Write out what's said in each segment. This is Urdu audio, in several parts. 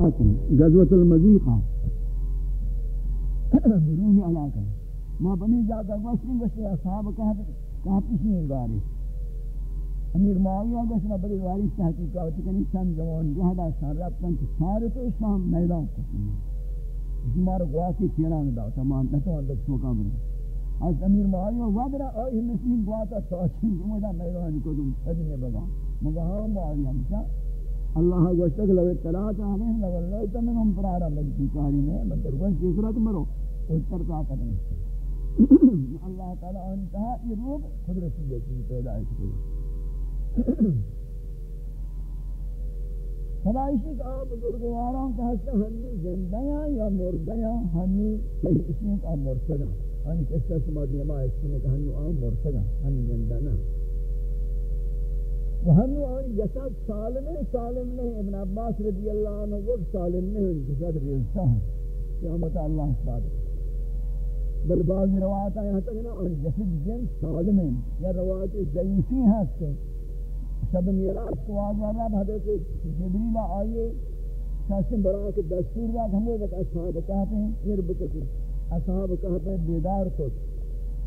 غزوت المزیقہ برونی علاقہ ما بنی جاتا گوشتی گوشتی اصحاب کہاں پیشنی گاری؟ امیر معاویہ گوشنا بڑی واری تحقیقہ ہوتی کنی چند جوان، جہاں سار رابطان کہ سارے تو اسلام میدان قسم ہمارا گواسی تیران دا، تمام نتوان دک سوکا بلی از امیر معاویہ وادرہ آئی مسلم گواتا تو توچن جمعہ میدان کو دم ادنے بگا. مگا ہاں معاویہ مچا اللہ گوشتا کہ لو اطلاعات آنے لو اللہ تمہیں ہم پرارا لگتی جی، کاری میں مطلب گوشت تیسرا تو مرو اتر کا کریں اللہ تعالی انتہا یہ روح قدرتی یقین پیدائش کرے خدایشی کہ آپ بزرگواران کا ہستا ہمی زندیاں یا مردیاں ہمی اس میں کا مرسدہ ہمی کس کا سمجھ دیما اس میں کہ ہمی آم مرسدہ ہمی زندنا و ہمی آن جسد سالم ہے، سالم نہیں۔ ابن عباس رضی اللہ عنہ وقت سالم نہیں جسد ریلتا ہے۔ قیامت اللہ اس بات بل بعض روایت آیا تک نا ان جسد جن سالم ہیں۔ یا روایت ضعیفی ہیں کہ شب میراث کو آگا رب حضرت جبریل آئیے شاسم برا کے دستور داد ہمیں وقت اصحاب کہتے ہیں پھر بکتے اصحاب کہتے ہیں، بیدار کت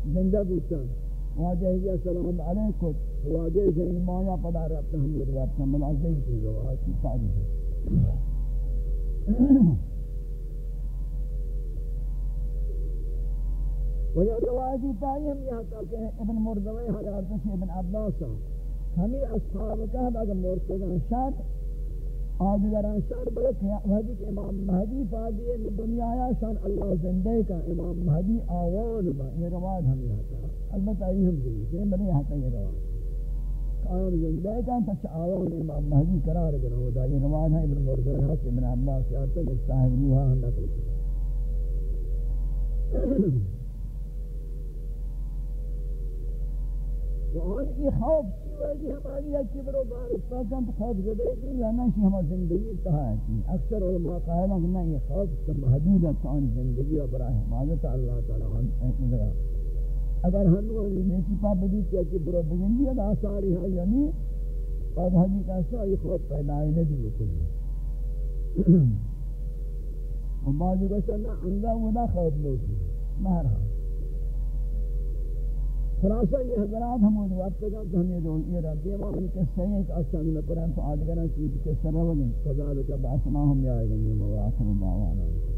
زندہ بوچان واجہ ہی السلام علیکم. واجہ زین مایا پدا ربتا ہم لوگ ربتا ملازم کی روایت کی تاریخ و یا روایتی تاریخ ہم یہاں تک ابن مردوی حضرت سے ابن عباس ہمیں اصحاب کا اگر مرتدہ شاد آدھگران شاد بلک حدیث امام مہدی فادی دنیا آیا شان اللہ زندے کا امام مہدی آوان با، یہ روایت ہم یہاں تک البتہ یہ ہم دلی سے بنے یہاں تک یہ روایت قائم زندے کا تچ آوان امام مہدی قرار کرنا ہوتا یہ روایت ہے ابن مردوی حضرت ابن عباس سے آتا کہ صاحب روحا ہم نقل وہاں کی خوف کی ہماری ہے۔ برو بارش پاکم خوف زدے کہ یا نشی زندگی تہا ہے۔ اکثر علماء قائلہ کہ نہیں خوف سے محدود ہے تو زندگی و برای حفاظت اللہ تعالی عنہ اگر ہنو نیتی پا بدی کیا کہ برو بگندی ادا آثاری ہے یعنی بعد حدی ہاں جی کا سا یہ خوف پیدا ہے نبی بکلی اور بعضی کو سننا اندہ ودا خوف موجود مہرحال خلاصہ یہ حضرات ہم ان وقت کا ہمیں دول یہ رب یہ ہم کے صحیح ایک آسان میں قرآن تو آدھگرہ کی کہ سر وگن فضالک باسناہم یا آئے گا یہ مواخر دعوانا۔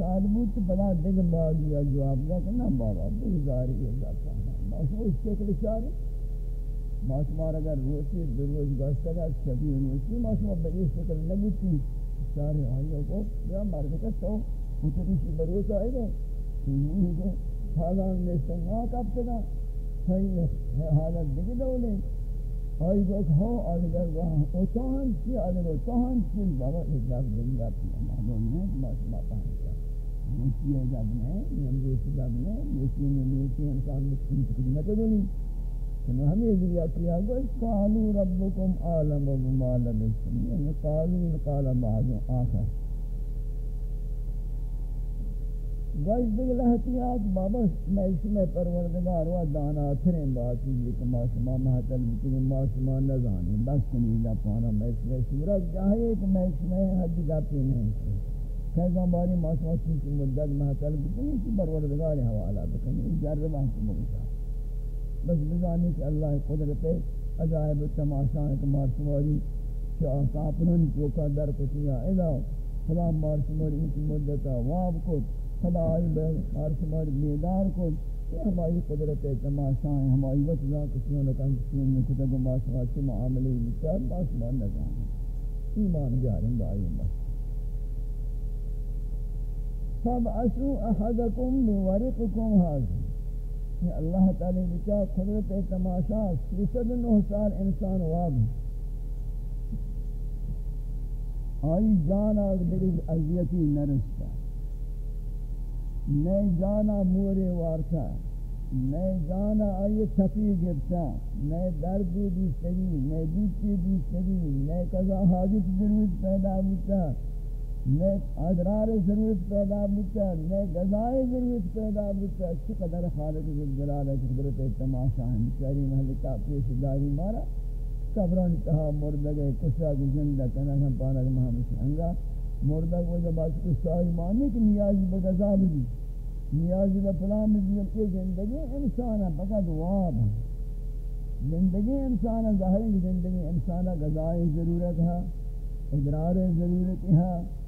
تو بلا دیگر مالی یا جواب دا کہ نا بابا بگزاری یہ ذاتا ماشو اس شکل چارے ماشمار اگر روچی دروز گاشتا گا شبی روچی ماشمار بگی شکل نبوتی چارے آئیوں کو یا مرد کا تو اتنیشی بروز آئے گا یہ کہ حالان میں کب تکا صحیح حالت دیکھ دولے آئی گوک ہو آدھگر وہاں او چاہن چی آدھگر چاہن چی بابا ایک جب زندہ پی معلوم ہے کہ ماس ما پہنچا موسی ہے جب نے نمروس جب نے موسی میں موسی انسان مسکن چکل نہ کرنی تو ہمیں ذریعہ کیا گوش قالو ربکم عالم و بمال بسم یعنی قالو قال بعض آخر۔ گوش دیگه لحتیات بابا میشم پروردگار و دانا ترین باتی یہ کہ ما شما محتل بکنی ما شما نزانیم بس کنی جا پانا میشم صورت جاہی کہ میشم حد گپی نہیں۔ کہ باری ما شما مدد محتل بکنی کہ پروردگار حوالہ بکنی؟ جربہ کو مگتا بس بزانی کہ اللہ قدرت عجائب تماشا ہے کہ ما شماری شاہ کافرن چوکا در کتیا اذا خدا مار کی مدتا واب کو خدا آئی بہن ہر شمار بیدار کو یہ ہماری قدرت تماشا ہے ہماری وقت کسیوں نے کہا کسیوں نے کتا کو باشا سے معاملے بچار باشمان نظام ایمان جارم بائی بس فَبْعَثُوا أَحَدَكُمْ بِوَرِقِكُمْ هَذِي یہ اللہ تعالی بچا قدرت تماشا سیسد نو سال انسان واب آئی جانا دلی عذیتی نرستا۔ نئے جانا مورے وارتا۔ نئے جانا آئیے تھپی گرتا۔ نئے درد بھی سگی نئے بیچی بھی سگی نئے قضا حاجت ضرورت پیدا ہوتا۔ نئے ادرار ضرورت پیدا ہوتا نئے غذائے ضرورت پیدا ہوتا اچھی قدر خالق جلال ہے قدرت تماشا ہے بیچاری محلکہ پیش داری مارا، قبران کہا مردگے کسا کی زندہ کنا ہم پانا کہ محمد سنگا مردگ وہ جب آج کسا ایمانی کی نیازی بغذا بھی نیازی با پلام دیگر کہ زندگی انسان ہے فقط واب ہے۔ زندگی انسان ہے، ظاہر زندگی انسان ہے غذائی ضرورت ہے، ادرار ضرورت ہے۔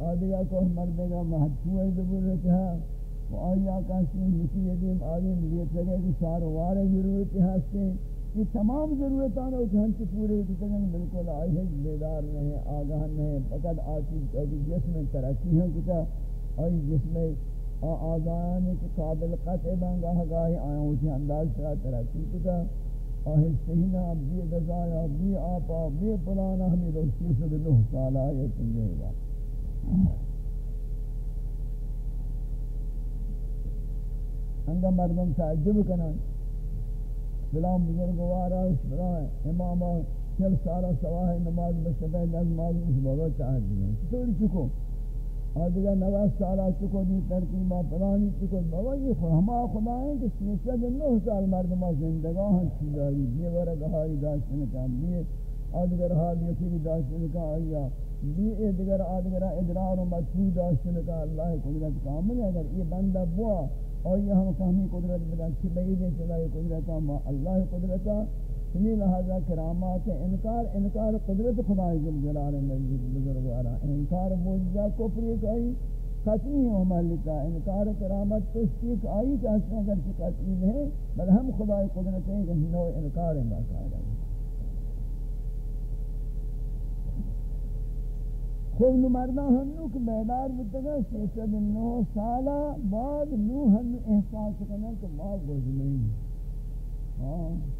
آدھگا کو مردگا محدود ضرورت ہے و آیا کسی مسیحیم آدم لیت لگے کہ ساروار ضرورت ہے، یہ تمام ضرورتان ہے کہ ہنچ پورے کتنے بالکل آئی ہے، بیدار نہیں آگاہ نہیں فقط آتی ابھی جسم ترقی ہے کتا آئی جسم آزانی کے قابل قطع بانگاہ گاہی آیا اسی انداز سے ترقی کتا آہستہینا بی غزایا بی آپا بی پلانا ہمیں روشی سے نوہ سالہ یہ تنجھے گا۔ انگا مردم تعجب کنن فلان بزرگوارا فلان اماما چل سالہ سواہ نماز بسفہ نماز اس بابا چاہت دیں چطوری چکو آدھگا نواز سالہ چکو دی ترکیبہ پلانی چکو بابا یہ ہما خدا ہے کہ سیسد نو سال مردمہ زندگاہ ہن چیزاری بی ورگہاری داشتن کا بی آدھگر حال یکی داشتن کا آیا بی ادگر آدھگر ادرار و مطلوب داشتن کا اللہ قدرت کامل ہے۔ اگر یہ بندہ بوا اور یہ ہم کہمی قدرت بدا چی بعیدیں چلا یہ قدرت اللہ قدرت اسی لہذا کرامات انکار انکار قدرت خدا جل جلال مجید بزرگوارا۔ انکار موجزہ کفری کئی قطعی عمل کا انکار کرامت تصدیق آئی، کہ اس اگر کی قطعی نہیں بل ہم خدا قدرت ہیں کہ نوع انکار باقاعدہ۔ خوب مردہ ہنو کہ بیدار بتگا سیسد نو سالہ بعد نو ہنو احساس کرنا کہ ماں گوز نہیں۔ ہاں۔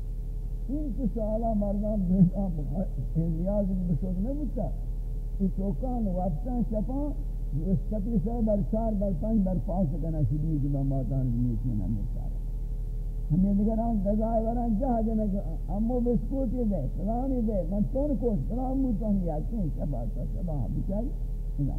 این که سالا مردان بهتان نیازی بسود نبودتا این چوکان وقتان شپان رسکتی سے بر چار، بر پنج، بر پاس کنا شدید با ماتان زمیتی نمیتار ہمیں دیگر آن گزائے وران جہا جنگ امو بسکوٹی دے، فلانی دے، من تون کوش، فلان موتان یاکی ہیں شبا تا شبا بچاری اینا.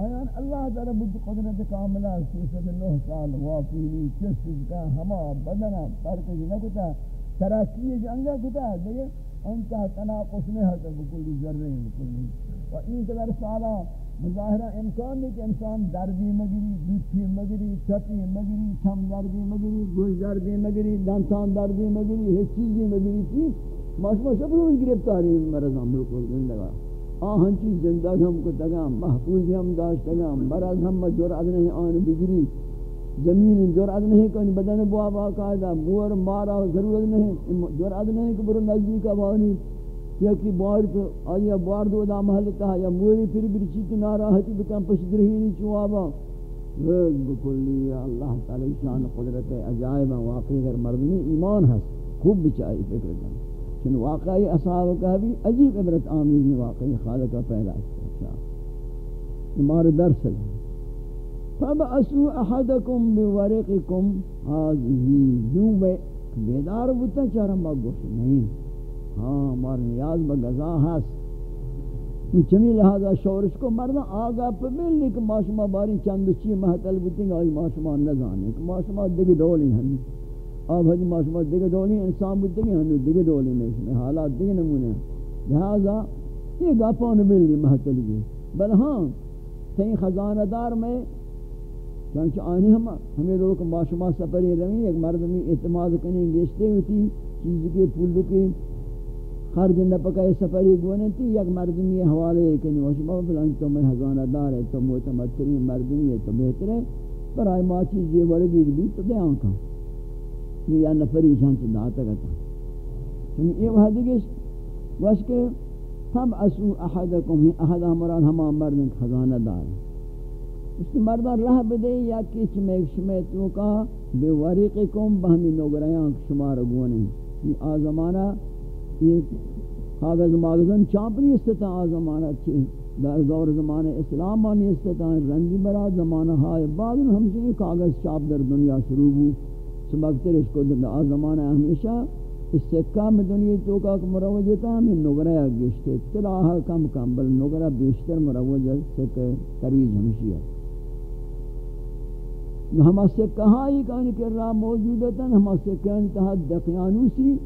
آیان اللہ تعالی بود قدرت کاملہ سیسد اللہ سال واقعی چست کا ہما بدنا پرکش نکتا ترقی جنگا کتا، دیگه انتا تناقص نہیں ہے بکلی ذرے، بکلی. و این قدر سالا مظاہرہ امکان نہیں کہ انسان دربی مگری دوچی مگری چپی مگری چم دربی مگری، گوش دربی مگری، دانتان دربی مگری، ہیچ چیزی مگری چی ماشما شب روز گرفتاری مرضان بالکل زندگا آہن چیز زندگی ہم کو تگام محفوظی ہم داشت داشتگام مرض ہم جرعت نہیں، آن بگری۔ زمین جرأت نہیں کہ بدن بوا باقاعدہ مور مارا ضرورت نہیں، جرأت نہیں کہ برو نزدیک ابانی یا کہ بار تو آیا بار دو دا محل تا یا موری پھر بھی چیت ناراحتی بکم پشت رہی نہیں چوابا بکلی اللہ تعالی شان قدرت عجائب واقعی اگر مردمی ایمان ہے خوب بچائی فکر کرنا چن واقعی اصحاب کا بھی عجیب عبرت آمیز واقعی خالق کا پہلا ہمارا درس ہے۔ فبعثوا احدكم بورقكم هذه ذوب بیدار بوتا چارا مگوش نہیں۔ ہاں مار نیاز بغذا ہس چمی لہذا شورش کو مرنا آگا پہ ملنی کہ ماشما باری چند چی محتل بوتیں آئی ماشما نہ جانے۔ کہ ماشما دیگه ڈولی ہیں۔ اب حج ماشما دیگه ڈولی انسان بوتیں ہیں دیگه ڈولی میں حالات دیگه نمونے لہذا یہ گاپون ملنی محتل گی بل ہاں تین خزانہ دار میں، چنانچہ آنی ہم، ہمیں لوگ معاشمہ سفری روی، ایک مردمی اعتماد کرنے گیشتے ہوتی چیز کے پولو کے خرج نہ پکائے سفری گونے تھی ایک مردمی حوالے کرنے معاشمہ فلان تو میں ہزانہ دار ہے، تو معتمد ترین مردمی ہے، تو بہتر ہے پر آئی ماں چیز یہ ورگی بھی تو دے آنکھا۔ یہ نفری شانچ داتا گتا۔ یعنی یہ وہ دیگے وش کے ہم اسو احدکم ہی احد ہمارا ہما مرد خزانہ دار ہے۔ اس مردان رہ بدے یا کچھ میں شمیتوں کا، بے ورقکم بہمی نوگریاں شمار گونے یہ یعنی آزمانہ یہ کاغذ ماغذن چاپنی استتا آزمانہ چی در دور زمانہ اسلام آنی استتا رنگی برا زمانہ ہائے بعد ہم سے کاغذ چاپ در دنیا شروع ہو سبکتر اس کو در آزمانہ ہمیشہ اس سکہ میں دنیا تو کا مروجتا ہمیں نگرہ گشتے تلاہا کم کم بل نگرہ بیشتر مروجہ سکہ ترویج ہمشی ہے۔ ہم اس سے کہا ہی کہانی کہ راہ موجود ہے ہم اس سے کہانی تحت دقیانوسی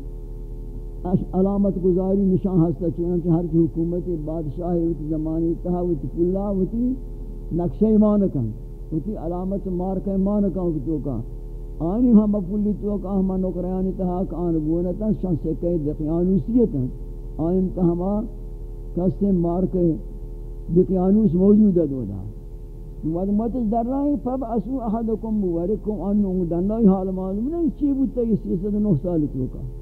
علامت گزاری نشان ہستا چونکہ ہر کی حکومت بادشاہ ہوتی زمانی تہا ہوتی پلا ہوتی نقشہ ایمان کن ہوتی علامت مارک ایمان کن تو کا آنی ہم پلی تو کا ہم نوکریانی تہا کان گونتا شان سے کہے دقیانوسیت آئین تہما کسے مارک دقیانوس موجود ہے دو دا. مت در رہے فب اسو احدکم مورکم انو دنائی حال معلوم نہیں چی بوتا یہ سیسد نو سال تو کا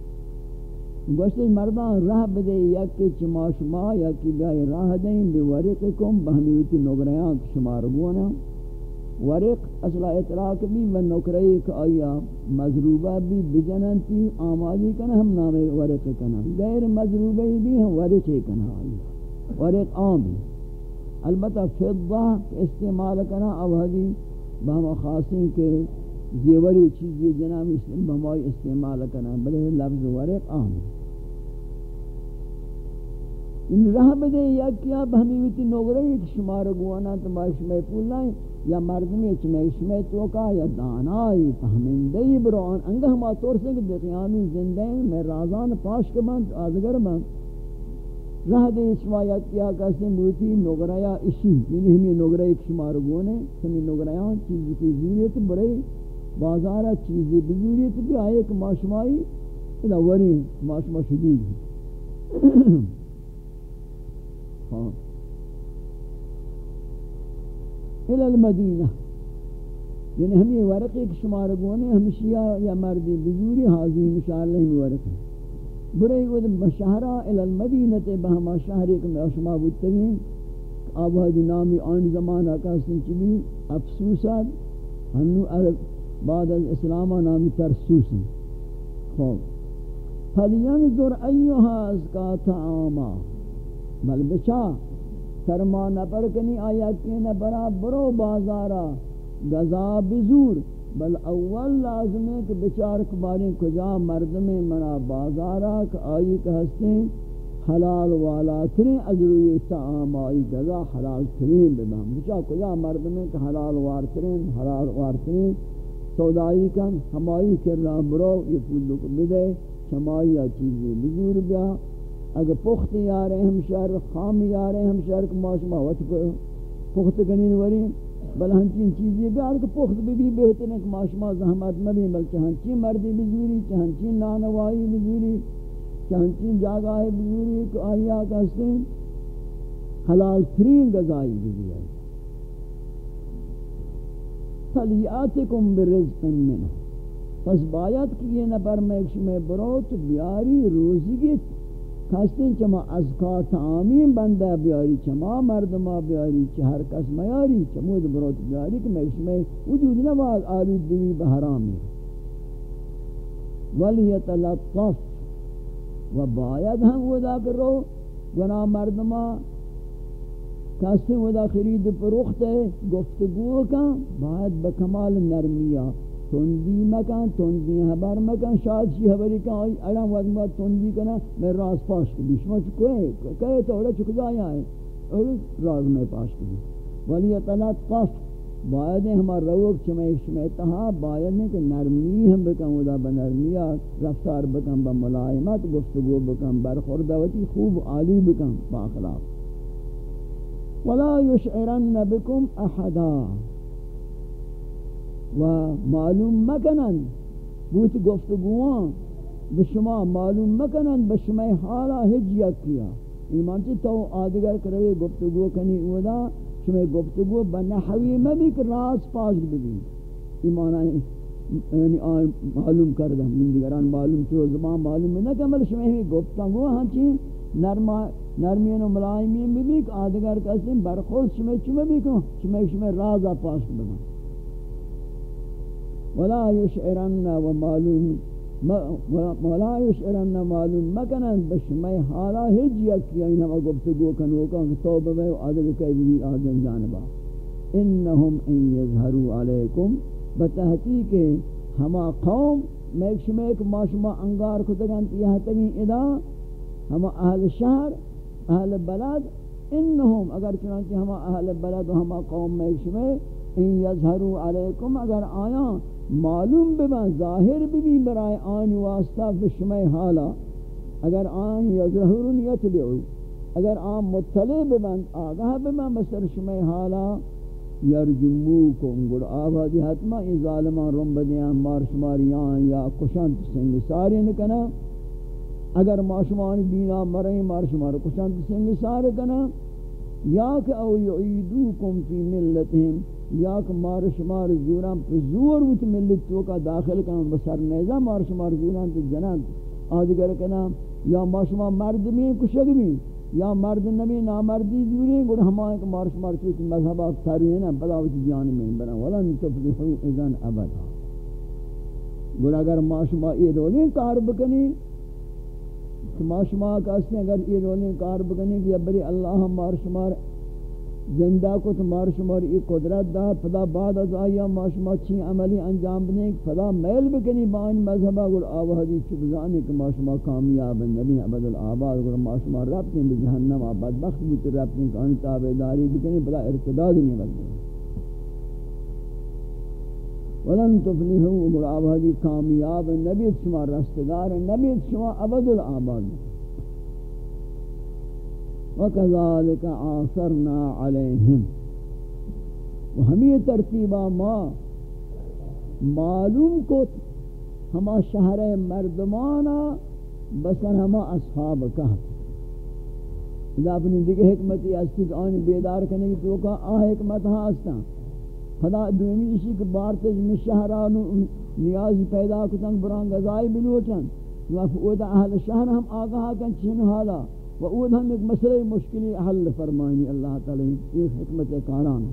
گوشتے مردان راہ بدے یا کہ چما شما یا کہ بیائی راہ دیں بے ورقکم بہمیوتی نگریاں شمار گونا ورق اصلا اطلاق بھی و نکرئی کہ آیا مضروبہ بھی بجننتی آمادی کنا ہم نام ورق کنا غیر مضروبہ بھی ہم ورق کنا آیا ورق آم بھی البتہ فضہ استعمال کرنا اب حدی بہم خاصیں کے زیوری چیزی جناب اسلام بہمائی استعمال کرنا بلے لفظ ورق عام ان رہ بدے یا کیا بہمی ویتی نوگرے ایک شمار گوانا تو بائی شمائی پولائیں یا مردمی چمائی شمائی توکا، یا دانائی فہمندی بران انگا ہما طور سے کہ دقیانی زندگی میں رازان پاش کے بند آدگر بند رہ دے اسوایت کیا کسی موتی نگرایا اسی یعنی ہمیں نگرہ ایک شمار گونے ہمیں نگرایاں چیز کی ضروریت بڑے بازارہ چیزی بزوریت بھی آئے کہ ماشمائی ادھا وری ماشما شدید ہاں۔ الى المدینہ۔ یعنی ہمیں ورق ایک شمار گونے ہمشیہ یا مردی بزوری حاضی مشاءاللہ ہمیں ورق ہے۔ برے ود مشہرہ ال المدینہ تے بہما شہر ایک میں شما بوتگین آباد نامی آن زمانہ کا سنچ سنچلی افسوسات ہنو عرب بعد از اسلام نامی ترسوس خوب فلینظر ایوہا از کا تعاما بل بچا سرما نپر کنی آیا کی نپرا برو بازارا. گزا بزور بل اول لازم ہے کہ بچار کباری کجا مرد میں منا بازارا کہ آئی کہ ہستیں حلال والا ترین اجروی تعام آئی گزا حلال ترین بدام بچا کجا مرد میں کہ حلال وار ترین، حلال وار ترین. سودائی کن ہمائی کرنا برو یہ پودو کو بدے شمائی یا چیزیں بزور بیا. اگر پخت یارے ہم شہر خام یارے ہم شہر کو معاشمہ وقت پخت کنین ورین بل ہنچین چیزی بیار کہ پخت بھی بھی بہتر ہے کہ معاشمہ زحمت نبی بلکہ ہنچین مردی بزوری ہنچین نانوائی بزوری ہنچین جاگہ بزوری کہ آئیا کہتے ہیں حلال ترین غذائی بزوری. فلیاتکم برزق منہ پس باید کہ یہ نبر میں ایک شمع بروت، بیاری، روزی گیت کستین چما ازکا تعامین بندہ بیاری چما مردما بیاری چه ہر کس میاری چمود بروت بیاری کہ میں اس میں وجود نواز آلود بھی بحرامی ولیتلطف و باید ہم ودا کرو گناہ مردمہ کسی ودا خرید پرخت ہے، گفتگو کا باید بکمال نرمیہ تندی مکن، تندی حبر مکن، شاید شی حبری کن آئی اڑم وقت بعد تندی کنا میں راز پاش کبھی شما چکوئے کہے تو چکو جایا ہے؟ اور راز میں پاش کبھی ولی تلطف باید ہمار روک چمہ شما اتحا باید نہیں کہ نرمی ہم بکن ودا بنرمیہ رفتار بکن بملائمت گفتگو بکن، برخوردوتی خوب عالی بکن باخلاف ولا يشعرن بكم احدا و معلوم مکنن. بوت گفتگوان. به شما معلوم مکنن. به شما حالا هجیت کیا. ایمان چی تو آدگر کرے گفتگو کنی اودا شما گفتگو بنحوی مبی کہ راز پاس بگی ایمان یعنی آن معلوم کردن. من دیگران معلوم تو زمان معلوم نہ کہ مل شما ہی گفتگو ہاں چی نرما نرمین و ملائمین بھی کہ آدگر کسی برخورد شما چما بھی کہ شما شما راز پاس بگی ولا يشعرن ومعلوم ولا يشعرن معلوم مکنن بشمای حالا هیچ یک این هم گفتگو کنو کن توبه و عادل کئی بھی آدم جانبا. انهم ان يظهروا عليكم بتحقیق ہما قوم میں شما ایک ماشما انگار کو تگن یہ ادا ہما اہل شہر اہل بلد انهم اگر چنانچہ ہما اہل بلد و ہما قوم میں شما ان يظهروا عليكم اگر آیا معلوم بما ظاہر بھی برائے آن واسطہ بشمع حالا، اگر آن یظہرون یتبعو اگر آن مطلع بمن آگاہ بما بسر شمع حالا، یرجموکم گر آبادی حتما، این ظالمان رم بدیاں مار شماریان یا کشانت سنگ ساری نکنا اگر ما شمان بینا مریں مار شمار کشانت سنگ ساری کنا، یا کہ او یعیدوکم فی ملتہم، یا کہ مار شمار زوران پر زور وچ ملت تو کا داخل کنا بسر نیزا مار شمار زوران تو جنان۔ آدگر کنا، یا ما شما مرد میں کشگ میں یا مرد نمی نامردی دوری گوڑ ہمائیں کہ مار شمار چوک مذہب آفتاری ہے نا، بلا وچ جان میں بنا ولن تفلحو اذن۔ ابدا گوڑ اگر ما شما یہ رولیں کار بکنی ما شما کہتے ہیں اگر یہ رولیں کار بکنی کہ بری اللہ مار شمار زندہ کو تمہار شمار ای قدرت دا پدا بعد از آیا ما شما چی عملی انجام بنے پدا میل بکنی با این مذہبہ گر آوہ حدیث چی بزانے کہ ما شما کامیاب نبی عبد العباد گر ما شما ربتیں بی جہنم آباد بخت بوتی ربتیں کہ آنی تابعداری بکنی پدا ارتداد نہیں لگنے ولن تفلیحو گر آوہ کامیاب نبی شما رستگار نبی شما عبد العباد. وكذلك عاصرنا عليهم وهمي ترتیبہ ما معلوم کو ہما شہر مردمانا بسر ہما اصحاب کہف اذا اپنی دیکھ حکمتی استی کہ آنی بیدار کرنے کی توقع آہ حکمت ہاں استا خدا دومی اسی کہ بارتج میں شہرانو نیاز پیدا کتن بران غذائی بلوٹن وفعود اہل شہر ہم آگاہ کن چین حالا و اود ہم ایک مسئلہ مشکلی حل فرمائنی اللہ تعالی یہ حکمت کاران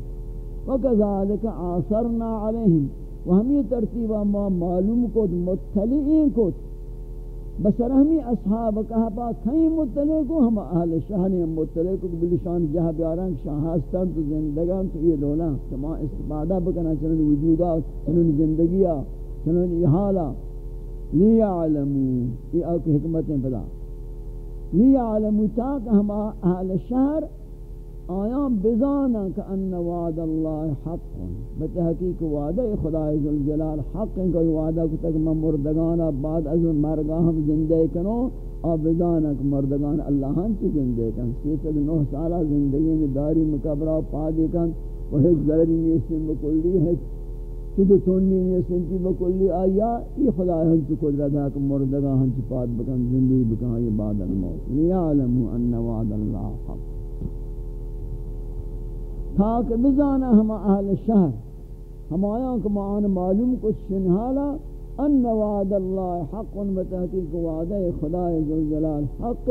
وکذالک آثرنا علیہم و ہم یہ ترتیبہ ما معلوم کو مطلعین کو بسر ہمی اصحاب کہا کہیں مطلع کو ہم اہل شہر مطلع کو بلشان جہاں بیاران شاہستان تو زندگان تو یہ دولا شما استفادہ بکنا چنن وجودا چنن زندگیہ چنن احالا لیعلمو یہ آپ حکمتیں پدا۔ لیعلمو تاک ہم اہل شہر آیاں بزانا کہ ان وعد اللہ حق. بتحقیق وعدہ خدا ذوالجلال حق. ان کا وعدہ کو تک میں مردگانا بعد از مرگا ہم زندے کنو اور بزانا کہ مردگان اللہ ہم چی زندے کن سیسد نو سالہ زندگی میں داری مقبرہ پادی کن وہ ہیچ ضرری نیسن بکلی ہیچ خود تونی نے سنتی بکلی آیا یہ خدا ہن کی قدرت ہے کہ مردگا ہن کی پاد بکن زندگی بکن یہ بعد الموت لیعلم ان وعد اللہ حق. تاکہ بزانا ہم اہل شہر. ہم آیا کہ معان معلوم کچھ شنحالا ان وعد اللہ حق بتحقیق وعدہ خدا ذوالجلال حق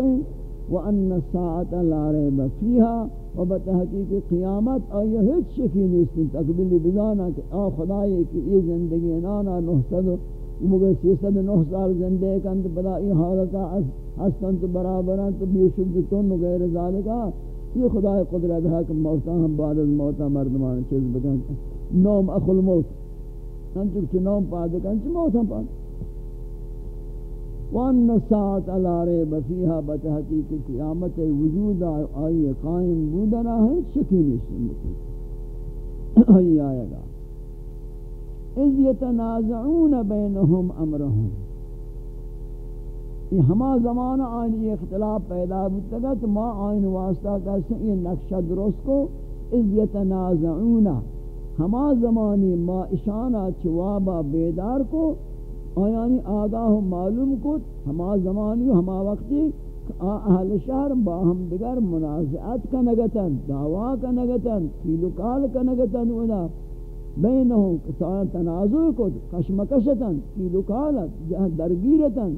وان الساعه لا ريب فيها وبتحقیق قیامت آیا ہیچ شکی نیست تقبیل بزانا کہ آ خدای کی یہ زندگی نانا نحسد مگر سیسد نو سال زندے کند بدا ای حالتا ہستن تو برابران تو بیشد تن غیر ذالکا یہ خدا قدرت ہے کہ موتا ہم بعد از موتا مردمان چیز بکن نوم اخو الموت. ہم چکچ نوم پادکن چی موتا پاد؟ وان ساعت علارے بفیہا بتحقیق قیامت وجود آئی قائم بودنا ہے شکی شکینی سنتی آئی آئے گا. اذ یتنازعون بینہم امرہم. یہ ہما زمانہ آئین اختلاف پیدا ہوتا گا تو ما آئین واسطہ کرتے ہیں یہ نقشہ درست کو اذ یتنازعون۔ ہما زمانی ما اشانہ چوابا بیدار کو آیانی آگاہ و معلوم کو۔ ہما زمانی و ہما وقتی اہل شہر باہم دگر منازعات کا نگتن دعویٰ کا نگتن کیلوکال کا نگتن اولا بینہم تنازع کو، کشمکشتن کیلوکالت درگیرتن۔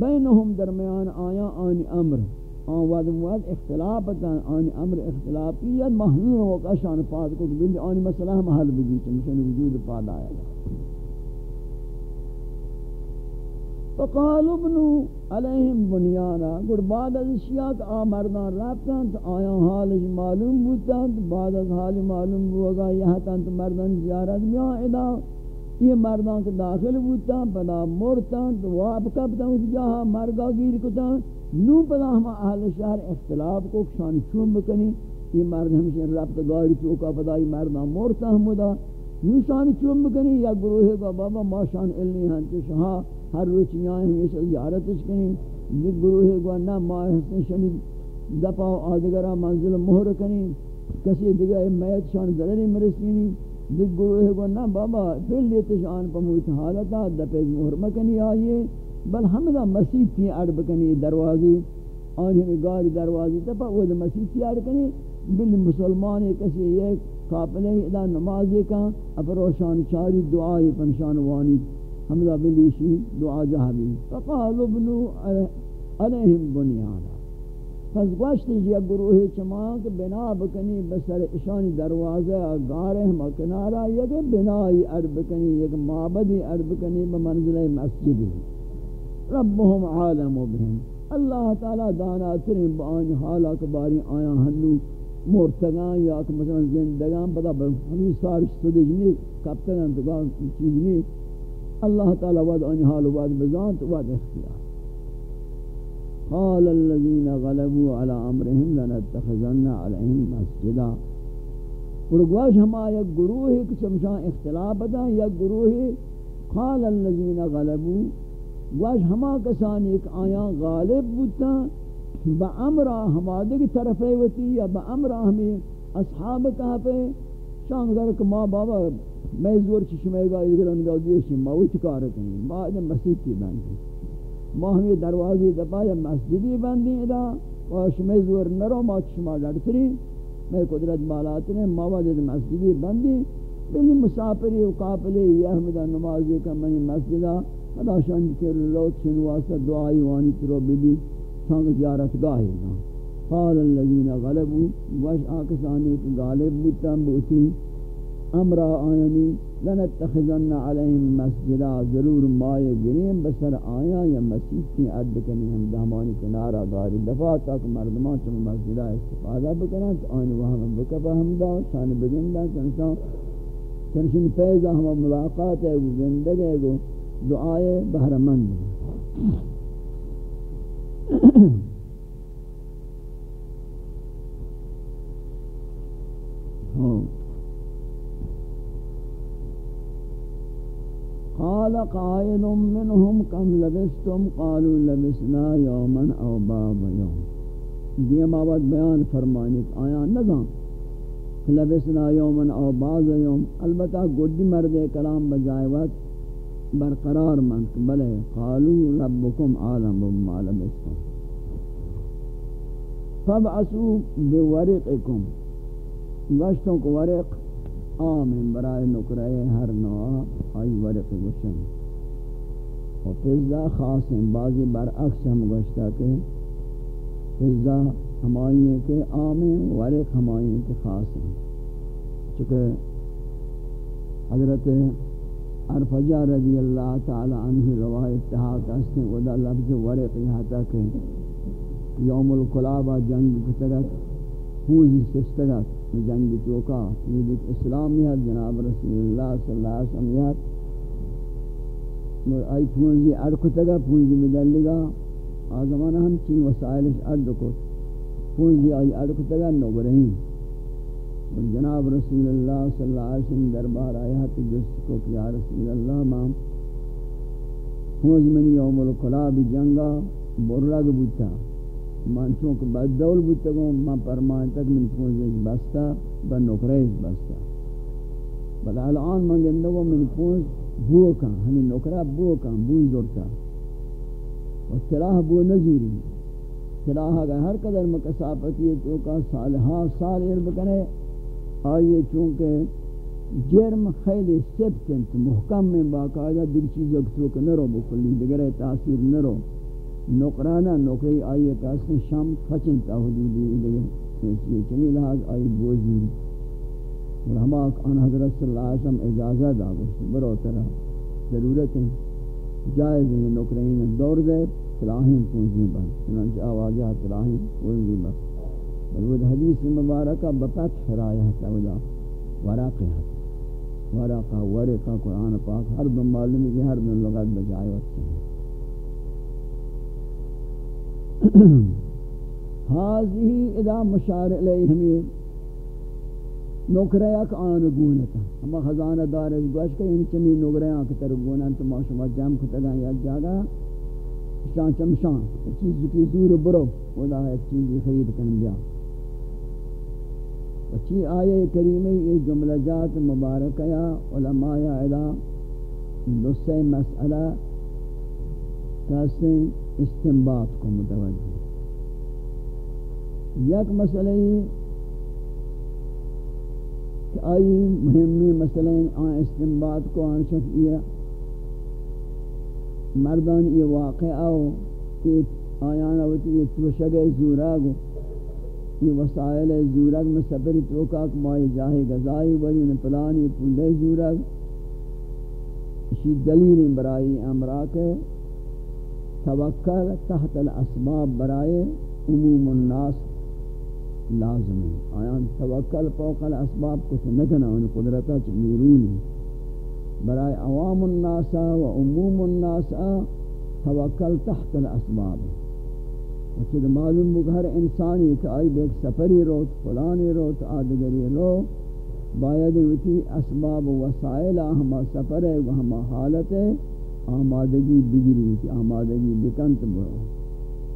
بینہم درمیان آیا آن امر. آن وعد مواد اختلافتا آن امر اختلافیت محنون وقت شان پاد کو بلی آن مسئلہ ہم حل بگی چمشن وجود پاد آیا. فقالوا ابنوا علیہم بنیانا گر بعد از اشیاء آ مردان رفتن تو آیا حالش معلوم بودتا بعد از حال معلوم بوگا یہاں تن تو مردان زیارت بیاں ادا. یہ مردان کے داخل بودتا پدا مرتا تو واب کبتا اس جہاں مرگا گیر کتا نو پدا ہم اہل شہر اختلاف کو شان چون بکنی۔ یہ مرد ہمشہ ربط گاری چوکا پدا یہ مردان مرتا ہم دا نو شان چون بکنی، یا گروہ کا بابا ما شان علنی ہن، تو شہا ہر روچ یہاں ہمیشہ زیارت اس کنی۔ یک گروہ کو نہ ما حسن شنی دپا آدگرہ منزل مہر کنی۔ کسی دیگر میت شان ضرری مرسینی۔ دیکھ گروہ کو نا بابا پھر لیتے شان پا موت حالتا دپیج محرم کنی آئیے، بل حمدہ مسیح تھی عرب کنی دروازی، آنی ہمیں گاری دروازی تپا وہ دا مسیح تھی عرب کنی، بل مسلمان کسی یہ قابلے ادا نمازی کا ہاں، اپروشان چاری دعائی پنشان وانی حمدہ بلیشی دعا جہبی فقالوا بنو علیہم بنیانا پس گوشت جی گروہ چما کہ بنا بکنی بسر اشانی دروازہ گارے ہم کنارا یک بنائی عرب کنی یک معبدی عرب کنی بمنزل مسجدی ربهم عالم بهم. اللہ تعالی دانا ترین بآن حالا کباری آیا ہنو مرتگان یا کہ مثلا زندگان پتا ہمیں سارش صدجنی کبتگان تگان چیزنی اللہ تعالی ود آن حال ود بزانت ود اختیار. قال الذين غلبوا على امرهم لنتخذن عليهم مسجدا. ورگواش ہما یک گروہ کہ چمشان اختلاف دا، یک گروہ قال الذين غلبوا. گواش ہما کسان ایک آیا غالب بوتا با امرا ہما دیکھ طرفے وتی یا با امرا ہمیں اصحاب کہا شان گر کہ ما بابا، میں زور چشمے گا ادھر انگا دیشی ما وہ چکار کنی ما مسجد کی بانگی ما ہمی دروازی دپا یا مسجدی بندی ادا و شمی زور نرو، ما چشما لڑتری میں قدرت بالاتنے ما وادد مسجدی بندی. بلی مسافری و قابلی یہ احمدہ نمازی کا منی مسجدہ خدا شان کے لوت شنواسا دعائی وانی ترو بلی. سانگ جارت گاہی نا قال الذين غلبوا وش آکسانی غالب بودتا بوتی امرا آیانی، لنتخذن علیہم مسجدا، ضرور مائے گریم بسر آیا یا مسجد کی عد کنی ہم دہمانی کنارہ داری دفعہ تک مردمان چم مسجدہ استفادہ بکنن، تو آئین وہاں بکبہ ہمدہ شان بگندہ چنسان چنشن پیزا ہم ملاقات ہے، وہ زندگ ہے، وہ دعائے بہرمند ہاں۔ قال قائل منهم كم لبستم؟ قالوا لبسنا يوما او بعض يوم. دیم آباد بیان فرمانی آیا نظام لبسنا یوما او بعض یوم. البتہ گڈی مرد کلام بجائے وقت برقرار من بلے قالوا ربكم عالم بما لبستم. فابعثوا بورقكم گشتوں کو ورق آمین، برای نکرے ہر نوع آئی ورق گوشن و پزا خاص ہیں، بعضی برعکس ہم گوشتا کہ پزا ہمائی ہیں کہ آمین، ورق ہمائی ہیں کہ خاص ہیں. چونکہ حضرت ارفجا رضی اللہ تعالی عنہ روایت تہا کسنے ودا لفظ ورقی حتا کہ یوم القلابہ جنگ کتگت پوزی سستگت. جنگ چوکا یہ دیکھ اسلامیت جناب رسول اللہ صلی اللہ علیہ وسلم آئی پونزی اڑکتگا پونزی مدلگا آزمانہ ہم چین وسائلش اڑکت پونزی آئی اڑکتگا نگرہین اور جناب رسول اللہ صلی اللہ علیہ وسلم دربار آیا تو جس کو کہ یا رسول اللہ مام پونز منی یوم القلاب جنگا، برلگ بوتا۔ من چونکہ بعد دول بوتا گو من پرمان تک من پونز بستا، با بنکریش بستا. بل الان من گندگو من پونز بو کن ہمیں نکرہ بو کن بوی دورتا و سلاح بو نزوری. سلاح اگر ہر قدر مکسافتی ہے تو کا سالہا سال علم کنے آئیے چونکہ جرم خیلی سبتنت محکم میں باقاعدہ دیگر چیز اکتو نرو بکلی دیگر تاثیر نرو. نقرانہ نقری آئیے کاسن شام کھچن تا حدودی دیگر چمی لحاظ آئی بوزیری اور ہم آن حضرت صلی اللہ علیہ وسلم اجازہ دا گوشت۔ برو طرح ضرورت ہے۔ جائز ہے نکرین دور دے، تلاہیم پونجی بن چنانچہ آوازہ تلاہیم پونجی بن بلود حدیث مبارکہ بپت فرایا تودا ورقہ ورقہ ورقہ قرآن پاک، ہر دن معلومی کہ ہر دن لغت بجائے وقت ہیں۔ حاضی ادا مشار علیہ ہمیں نوکرے یک آن گونتا اما خزانہ دار اس گوش کہ ان چمی نوکرے آن کتر گونا تو ما شما جم کتگا یک جاگا. شان چمشان چیز کی دور برو. خدا ہے چیز خرید کن بیا. وچی آیے کریمہ یہ جملہ جات مبارکہ یا علماء ادا دوسرے مسئلہ. کاسے استنباط کو متوجہ۔ یک مسئلہ کہ آئی مہمی مثلا آن استنباد کو آن شفعیہ مردان یہ واقعہ ہو کہ آیانا ہوتی یہ توشگ زوراگ، یہ وسائل زوراگ میں سفر توکاک مائی جاہی گزائی ولی پلانی پلے زوراگ اسی دلیل برائی امراک ہے۔ توکل تحت الاسباب برائی عموم الناس لازم ہے۔ آیان توکل فوق الاسباب کچھ نکنا ان قدرتا چمیرونی برای عوام الناس و عموم الناس توکل تحت الاسباب۔ اچھا، وچید معلوم بک ہر انسانی کہ آئی بیک سفری روت، فلانی روت آدگری رو باید وتی اسباب و وسائل ہما سفر ہے و ہما حالت ہے۔ آمادگی بگری کی آمادگی بکنت برو.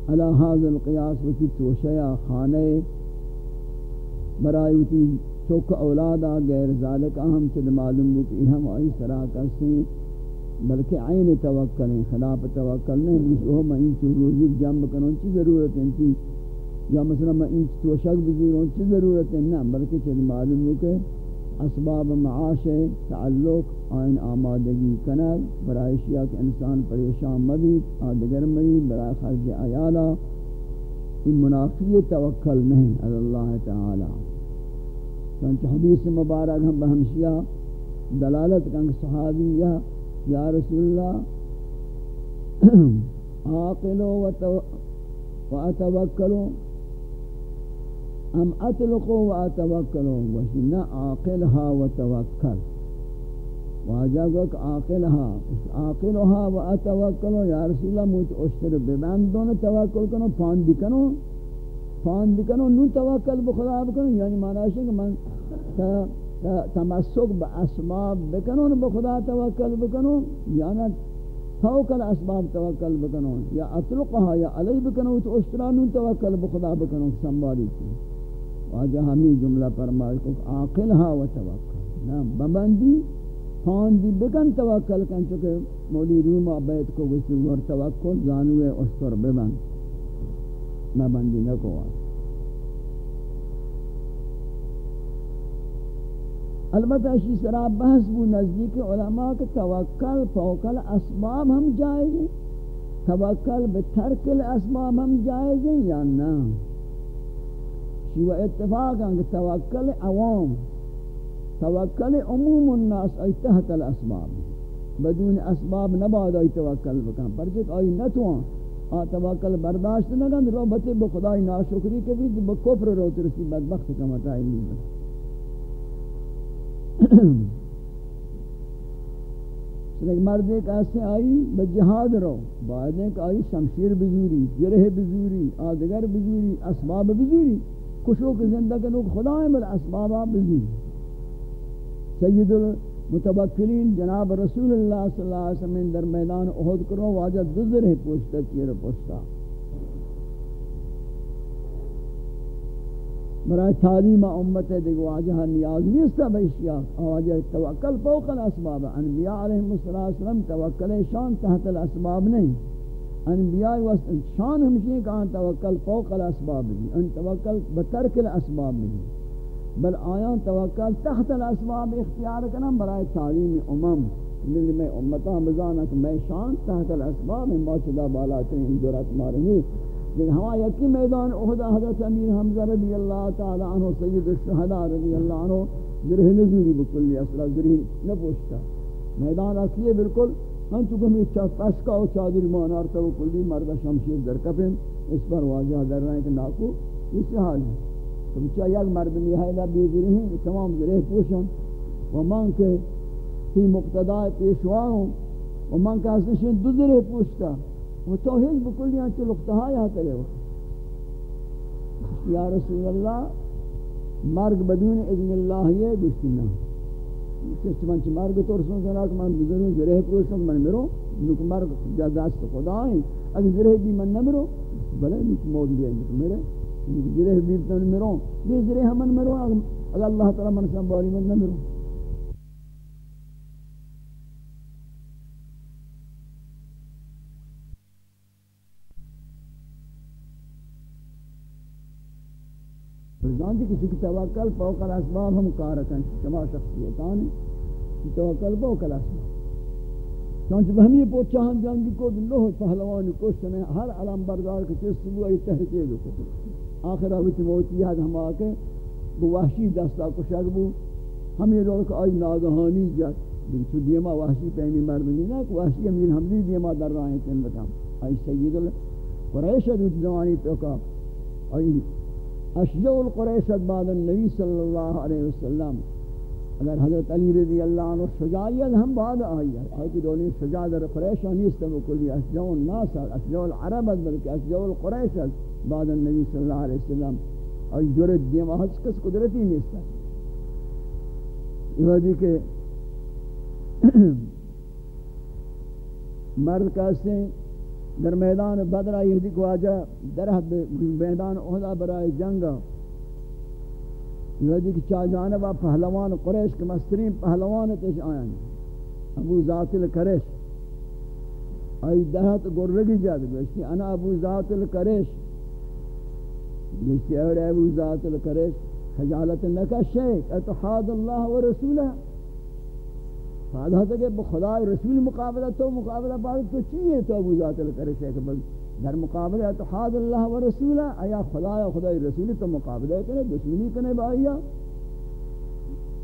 علا حاضر القیاس وتی توشیا خانے برایوتی چوک اولادا غیر ذالک اہم چد معلوم ہو کہ ہم آئی سرا کرتے بلکہ عین توکل ہیں خلاف توکل نہیں مش میں ان چو روزی جنب کروں چی ضرورت ہے انتی یا مثلا میں ان تو شک بزروں چی ضرورت ہے نہ بلکہ چد معلوم ہو کہ اسباب معاش تعلق آئین آمادگی کنر برای شیعہ کہ انسان پریشان مبید، آدگر مبید، برای خرج آیالا یہ منافی توکل نہیں اللہ تعالی. چنانچہ حدیث مبارک ہم بہمشیہ دلالت کنگ صحابیہ یا رسول اللہ آقلو و اتوکلو. أم اطلقو و اتوکلو وشنا آقلها و توکل واجہ کو کہ آقلها آقلها و اتوکلو یا رسول اللہ موت اشتر ببند دون توکل کنو پاندی کنو پاند کنو نو توکل بخدا بکنو. یعنی معنی ہے کہ من تمسک با اسباب بکنو بخدا توکل بکنو یعنی فوق الاسباب توکل بکنو یا اطلقها یا علی بکنو تو اشترا توکل بخدا بکنو. سنبالی کی واجہ ہمیں جملہ فرمائے کو عاقلها ہاں و توکل۔ نا ببندی پاندی بکن توکل کن، چونکہ مولی روم بیت کو وسی ور توکل، زانوے اشتر ببند۔ نہ بندی نہ کو البتہ اسی سرا بحث بو نزدیک علماء کے توکل، فوکل اسباب ہم جائز ہیں۔ توکل بترک الاسباب ہم جائز ہیں یا نہ؟ شیوہ اتفاق ہیں کہ توکل عوام توکل عموم الناس ای تحت الاسباب. بدون اسباب نباد آئی توکل بکن. پرچک آئی نتوان آ توکل برداشت نگن رو بتے بخدای ناشکری کے بھی بکفر رو ترسی بدبخت کا متائی نہیں ایک مرد ایک ایسے آئی بجہاد رو بعد ایک آئی شمشیر بزوری جرح بزوری آدگر بزوری اسباب بزوری. کشو کے زندگی نوک خدا ہے اسبابا بزوری سید المتوکلین جناب رسول اللہ صلی اللہ علیہ وسلم در میدان احد کرو واجہ دزر ہے پوچھتا چیر پوچھتا۔ برای تعلیم امت دیگه واجه نیاز نیست به اشیاء واجه توکل فوق الاسباب، انبیاء علیهم السلام توکل شان تحت الاسباب نہیں۔ انبیاء و شان ہمشی کہ ان توکل فوق الاسباب نہیں ان توکل بترک الاسباب نہیں بل آیان توکل تحت الاسباب اختیار کرنا برای تعلیم امم ملی میں امتا مزانا کہ میں شان تحت الاسباب ما چدا بالا ترین جرات مارنی لیکن ہوا یکی میدان احد حضرت امیر حمزہ رضی اللہ تعالی عنہ، سید الشہداء رضی اللہ عنہ ذرہ نزوری بکلی اصلا ذرہ نپوشتا۔ میدان اکیے بالکل ہم چکہ ہمیں پشکا و چادر مانار تا و کلی مردہ شمشیر در کپن اس پر واجہ در رہے ہیں کہ ناکو اس حال ہے؟ تو بچہ یک مرد نہایدہ بیزری ہیں تمام ذرہ پوشن۔ و من کے فی مقتداء پیشواروں و من کے حسنشن دو ذرہ پوشتا۔ وہ توحید بکلی ہیں چلو اختہایا ہاں کرے ہو یا رسول اللہ، مرگ بدون اذن اللہ یہ گشتی نہ کس من چی مرگ تو رسول کہ من بزرگوں زرہ پروشوں من مرو. نک مرگ جازاست خدا ہیں اگر زرہ بھی من نہ مرو بلے نک موت دیا نک مرے نک زرہ بھی من مرو. یہ زرہ من مرو اگر اللہ تعالی من سنباری من نہ مرو فرزان دی کسی کی توکل فوق الاسباب ہم کارکن شما شخصیتان کی توکل فوق الاسباب چانچہ بہمی پوچھا ہم جنگی کو لوہ پہلوانی کوشتنے ہر علم بردار کے چیز سبو ای تحقیق کو آخر آویت موتی یاد ہم آکے وہ وحشی دستا کشک بو ہمیں لوگ آئی ناگہانی جات لیکن چو دیما وحشی پہمی مردنی نا کہ وحشی امیر حمدی دیما در رہے ہیں تن بکام آئی سید القریش دوت زمانی توکا آئی اشجع القریشت بعد النبی صلی اللہ علیہ وسلم، اگر حضرت علی رضی اللہ عنہ شجاعیت ہم بعد آئی ہے آئی کہ دونی شجاع در قریشہ نیست بکلی اشجع الناس اشجع العربت بلکہ اشجع القریشت بعد النبی صلی اللہ علیہ وسلم۔ اور جرد دیما حس کس قدرتی نیست یہ وجہ کہ مرد کہتے ہیں در میدان بدر یہدی کو آجا در حد میدان احدا برای جنگا یہدی کی چاہ جانبا پہلوان قریش کے مسترین پہلوان تیش آیاں۔ ابو ذات الکرش آئی درہت گرگی جاد گوشتی۔ انا ابو ذات الکرش گوشتی اوڑے ابو ذات الکرش خجالت نکا شیخ اتحاد اللہ و رسولہ۔ فادا تھا کہ خدا رسول مقابلہ تو مقابلہ بعد تو چیئے تو ابو ذات الکرے شیخ بل در مقابلہ تو حاد اللہ و رسولہ آیا خدا یا خدا رسول تو مقابلہ کرے دشمنی کرے بایا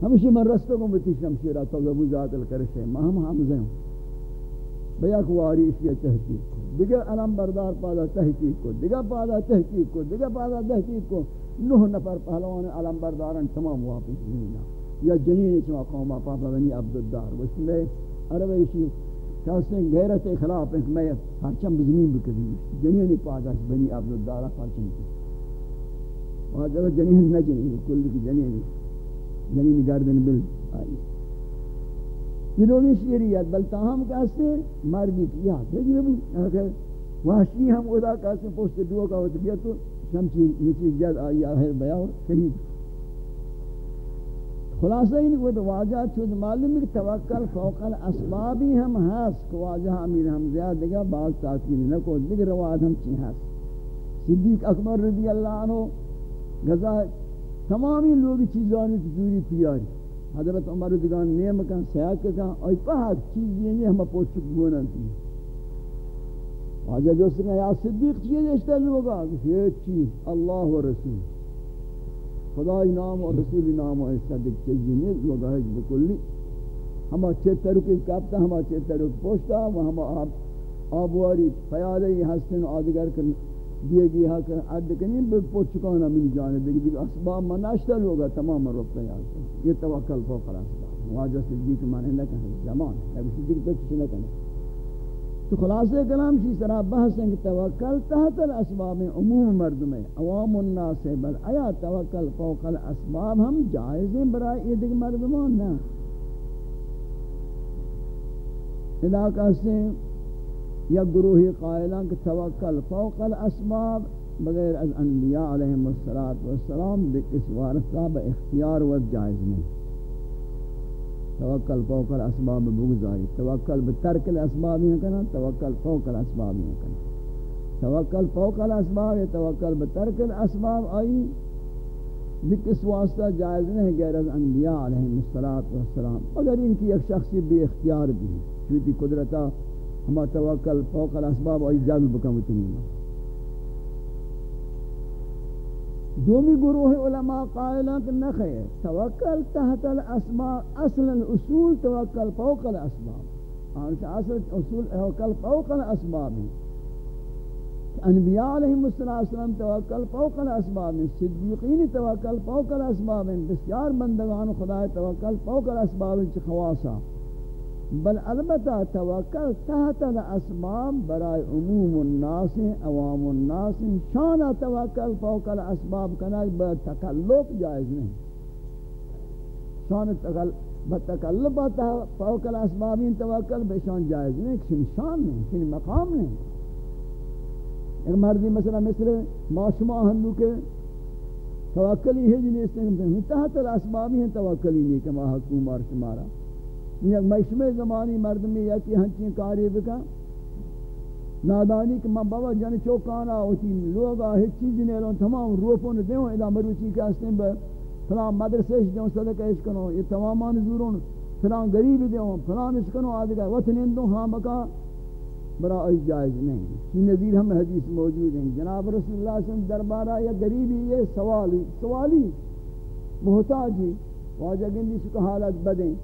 ہمشی من رستوں کو بتی شمشیرہ تو ابو ذات الکرے شیخ ما ہم حامزیں ہوں بیا کواری اس اسی تحقیق کو دیگر علم بردار پادا تحقیق کو دیگر پادا تحقیق کو دیگر پادا تحقیق کو نوہ نفر پہلوان علم بردارن، تمام واپس نہیں یا جنین چما قوم پاپا بنی عبدالدار. وش میں عربی شی کہتے ہیں غیرت خلاف ہے میں پرچم زمین بکبی جنین پاداش بنی عبدالدار پرچم اور جب جنین نہ جنین، کل کی جنین. جنین گردن بل آئی. یہ لوگ شیریت بل تاہم کہتے ہیں مرگی کیا تجربہ اگر وحشی ہم ادا کہتے ہیں پوست دعا کا وقت بیا تو شمچی یہ چیز جد آئی آہر بیاور شہید. خلاصہ یہ وہ واجہ چود معلوم ہے کہ توکل فوق الاسبابی ہم ہاس کو واجہ امیر حمزہ دیگا بعض تاکید نہ کو دیگر رواد ہم چی ہاس صدیق اکبر رضی اللہ عنہ، غزا، تمامی لوگ چیزاں کی دوری تیاری حضرت عمر دیگان نیم کن، سیاق کن اور پہاڑ چیز یہ نہیں ہم پوچھ گونا تھی۔ واجہ جو سکا یا صدیق چیز اشتہ لوگا؟ یہ چیز اللہ و رسول۔ خدای نام و رسول نام و صدق چیزی نیز وگاہج بکلی. ہما چتر کی کپتا ہما چتر کی پوشتا و ہما آب آبواری پیادی ہستن آدگر کن دیے گی ہاں کہ عد کنیم بے پوچھ چکانا من جانب دیگی دیگی اسباب مناشتہ لوگا تمام رب پیاد یہ توکل فوق الاسباب واجہ صدیق مانے نہ کہیں زمان نبی صدیق تو کسی نہ کہیں تو خلاصے کلام شی طرح بحث ہے کہ توکل تحت الاسباب عموم مردم ہے عوام الناس ہے بل آیا توکل فوق الاسباب ہم جائز ہیں برای یہ دیکھ مردمان نا۔ علاقہ سے یا گروہی قائلان کہ توکل فوق الاسباب بغیر از انبیاء علیہم السلام اس وارثہ با اختیار و جائز نہیں۔ توکل فوق الاسباب بگزاری توکل بترک الاسباب ہی کنا توکل فوق الاسباب ہی کنا توکل فوق الاسباب توکل بترک الاسباب، آئی لکس واسطہ جائز نہیں غیر از انبیاء علیہم السلام اگر ان کی ایک شخصی بے اختیار بھی چوتی قدرتا ہما توکل فوق الاسباب آئی جلب بکم اتنی. دومی گروہ علماء قائلان کہ نخیر توکل تحت الاسباب اصل الاصول توکل فوق الاسباب آنچہ اصل اصول توکل فوق الاسباب انبیاء علیہ السلام توکل فوق الاسباب صدیقین توکل فوق الاسباب بسیار بندگان خدا توکل فوق الاسباب چھ خواصا۔ بل البتہ توکل تحت الاسباب برای عموم الناس، عوام الناس، شان توکل فوق الاسباب کنای با تکلف جائز نہیں۔ شان تکل بتکلف فوق الاسباب ان توکل بے شان جائز نہیں کسی شان نہیں کسی مقام نہیں۔ ایک مردی مثلا مثل ما شما ہندو کے توکلی ہے جنہیں اس نے تحت الاسباب ہیں توکلی نہیں کہ ما حکومار شمارا۔ یک مشمع زمانی مردمی یکی ہنچین کاری بکا نادانی کہ میں بابا جن چوکانا ہوتی لوگا ہیچ چیز نہیں لوں تمام روپوں روپون دیوں ادا مروچی کے اسن بے فلان مدرسے دیوں صدقہ اس کنو. یہ تمامان زورون فلان غریب دیوں فلان اس کنو. آدھگا وطن اندوں ہاں بکا برا ای جائز نہیں یہ نظیر ہم حدیث موجود ہیں. جناب رسول اللہ صلی اللہ علیہ وسلم دربارہ یا غریبی، یہ سوالی سوالی محتاجی. واجہ گندی شکا حالت بدیں.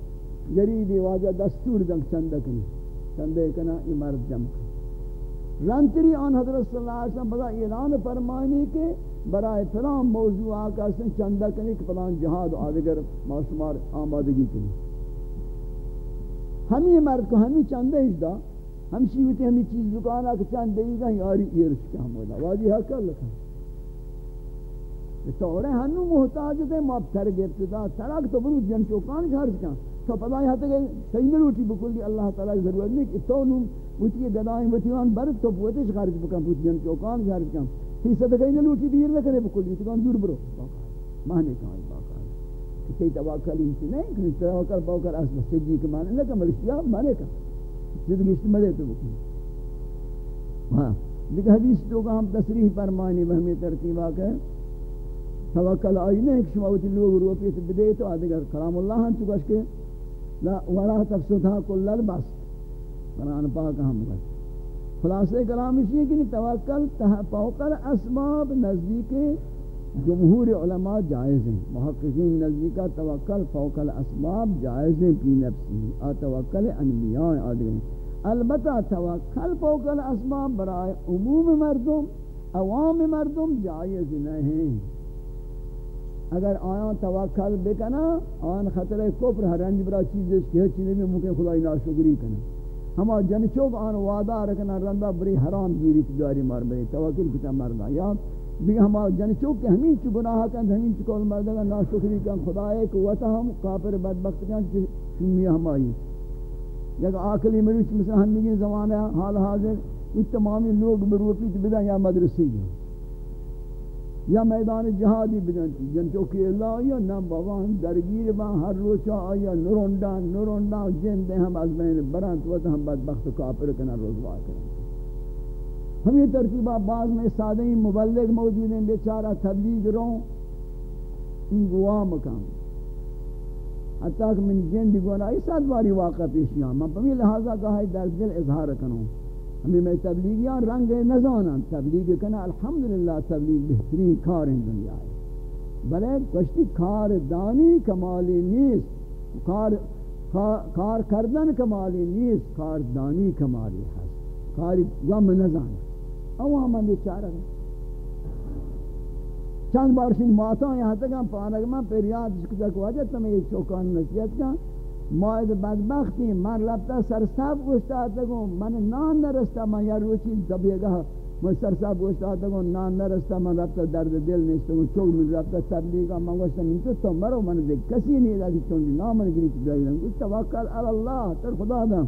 غریبی واجہ دستور دنگ چندہ کنی، چندہ کنا یہ مرد جمع کنی رنتری آن حضرت صلی اللہ علیہ وسلم بدا اعلان فرمانی کے برای فلان موضوع آکا سن چندہ کنی کہ فلان جہاد آدگر معصومار آمادگی کنی. ہمیں مرد کو ہمیں چندہ ہی دا ہم شیوتی ہمیں چیز دکانا کہ چندہ ہی دا یاری ایرش کا ہم ہودا واجی حق کر لکھا. تو اور ہنو محتاج دے مابتر گفت دا ترک تو برو جن چوکان جھارج کان تو پتہ ہے کہ صحیح روٹی بکلی اللہ تعالی ضرورت نہیں کہ تو نو وچی گدائیں وچیان بر تو بوتش خارج بکن پوت جن چوکان خارج کم تی صد کہیں نہ لوٹی دیر نہ کرے بکلی تو دور برو۔ مانے کہاں باقا کہ تی توکل انت نہیں کہ توکل باکر اس سجی کے مانے نہ کمل اشیاء مانے کا جد گشت مدے تو بکلی ہاں لیکن حدیث تو کا ہم تصریح فرمانی بہمی ترتیبہ کہ توکل آئی نہیں، کہ شما وچی لوگ روپی سے بدے تو آدھگر کلام اللہ ہم چکا کہ لا، ولا تفسدها كل البس قرآن پاک ہم گئے خلاصے کلام اس یہ کہ توکل فوق الاسباب نزدیک جمہور علماء جائز ہیں۔ محققین نزدیک توکل فوق الاسباب جائز ہیں۔ پی نفسی، آ توکل انبیاء آدھگئے البتہ توکل فوق الاسباب برائے عموم مردم، عوام مردم جائز نہیں اگر آیاں توکل بکنا آن خطر کفر ہرنج برا چیز اس کہ چیز میں ممکن خدای ناشکری کنا ہما جن چوک آن وعدہ رکھنا رندہ بری حرام دوری تجاری مار بری. توکل کتا مردہ یا بھی ہما جن چوک کے ہمیں چو گناہ کن ہمیں چو کول مردہ گا ناشکری کن. خدای کو وطا ہم کافر بدبخت کن چمی ہمائی یک آکلی مریچ مثل ہنگی زمانہ حال حاضر وہ تمامی لوگ بروپی بدا یا مدرسی ہیں یا میدان جہادی بدن جن چوکی اللہ یا نم بابان درگیر با ہر روچا آیا نروندان نروندان جن دے ہم از بین برانت وقت ہم بدبخت کافر کنا روزوا کریں ہم یہ ترتیبہ بعض میں سادہی مبلغ موجود ہیں، بیچارہ تبلیغ رون ان گواہ مکام حتیٰ کہ من جن دی گونا اس باری واقع پیشیاں میں پمی لہذا کہا ہے در دل اظہار کنوں. ہمیں میں تبلیغیاں رنگ نزانا تبلیغ کنا الحمدللہ تبلیغ بہترین کار ان دنیا ہے. بلے کشتی کار دانی کمالی نیست. کار کار کردن کمالی نیست. کار دانی کمالی هست. کاری غم نزان او هم بیچاره چند بار شین ماتا یہاں تک ہم پانک میں پر یاد کجا کو وجہ تمہیں یہ چوکان نصیحت کا مائد بدبختی، من ربتا سرساب گوشتا تکو من نان نرستا من یا روچی دبیگا من سرساب گوشتا تکو نان نرستا من ربتا درد دل نیستا چوک من ربتا تبلیغا من گوشتا من تو تو؟ مرو من دیکھ کسی نہیں دا کہ چونجی نامن گری چی دائی لنگو توکل اللہ تر خدا دا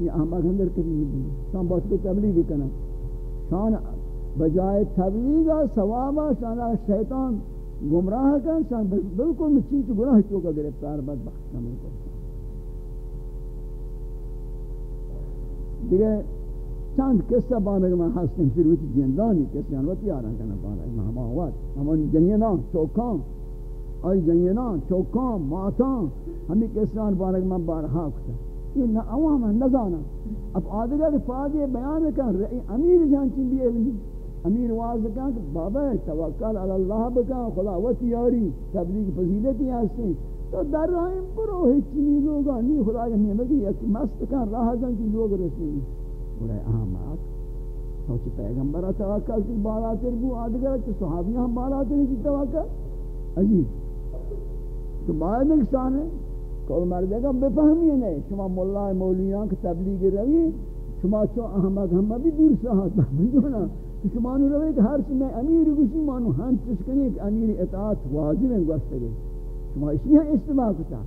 یہ احمد اندر کسی مدنی شان باش کو تبلیغ کنا شان بجائے تبلیغ، ثواب شان شیطان گمراہ کن شان بالکل مچین چ گناہ چوکا گرفتار بدبخت کمی کو دیگه چند قصه بانگ من هستیم پھر وقتی جندانی کسی انواتی آران کنه بانگ من همان وقت. همان جنینان، چوکان. آئی جنینان، چوکان، ماتان. ہمیں قصه بانگ من بارها کتا یہ نا عوام ہے نزانا اب آدھگر فاضی بیان کن رئی امیر جان چین بھی علمی امیر واضح کہا کہ بابا توکل علی اللہ بکا خدا و تیاری تبلیغ فضیلتی ہستے تو در راہیں برو ہیچ نہیں لوگا نہیں خدا کہ میں مگی یک مست کن، راہ دن کی لوگ رسیلی بڑے احمد تو سوچ پیغمبرہ توکل کی بالا تر بو آدھگر تو صحابیاں ہم بالا تر کی توکل؟ عجیب تو باید نقصان ہے۔ کول مردے گا بفہمی ہے نہیں، شما مولا مولیان کی تبلیغ روی، شما چو احمد ہم بھی دور سے ہاتھ بندونا شمانو روے کہ ہر چیز میں امیر گوشی مانو ہن چسکنے کہ امیر اطاعت واجب ہے گوشتے گئے شما اس لیے استماع کتا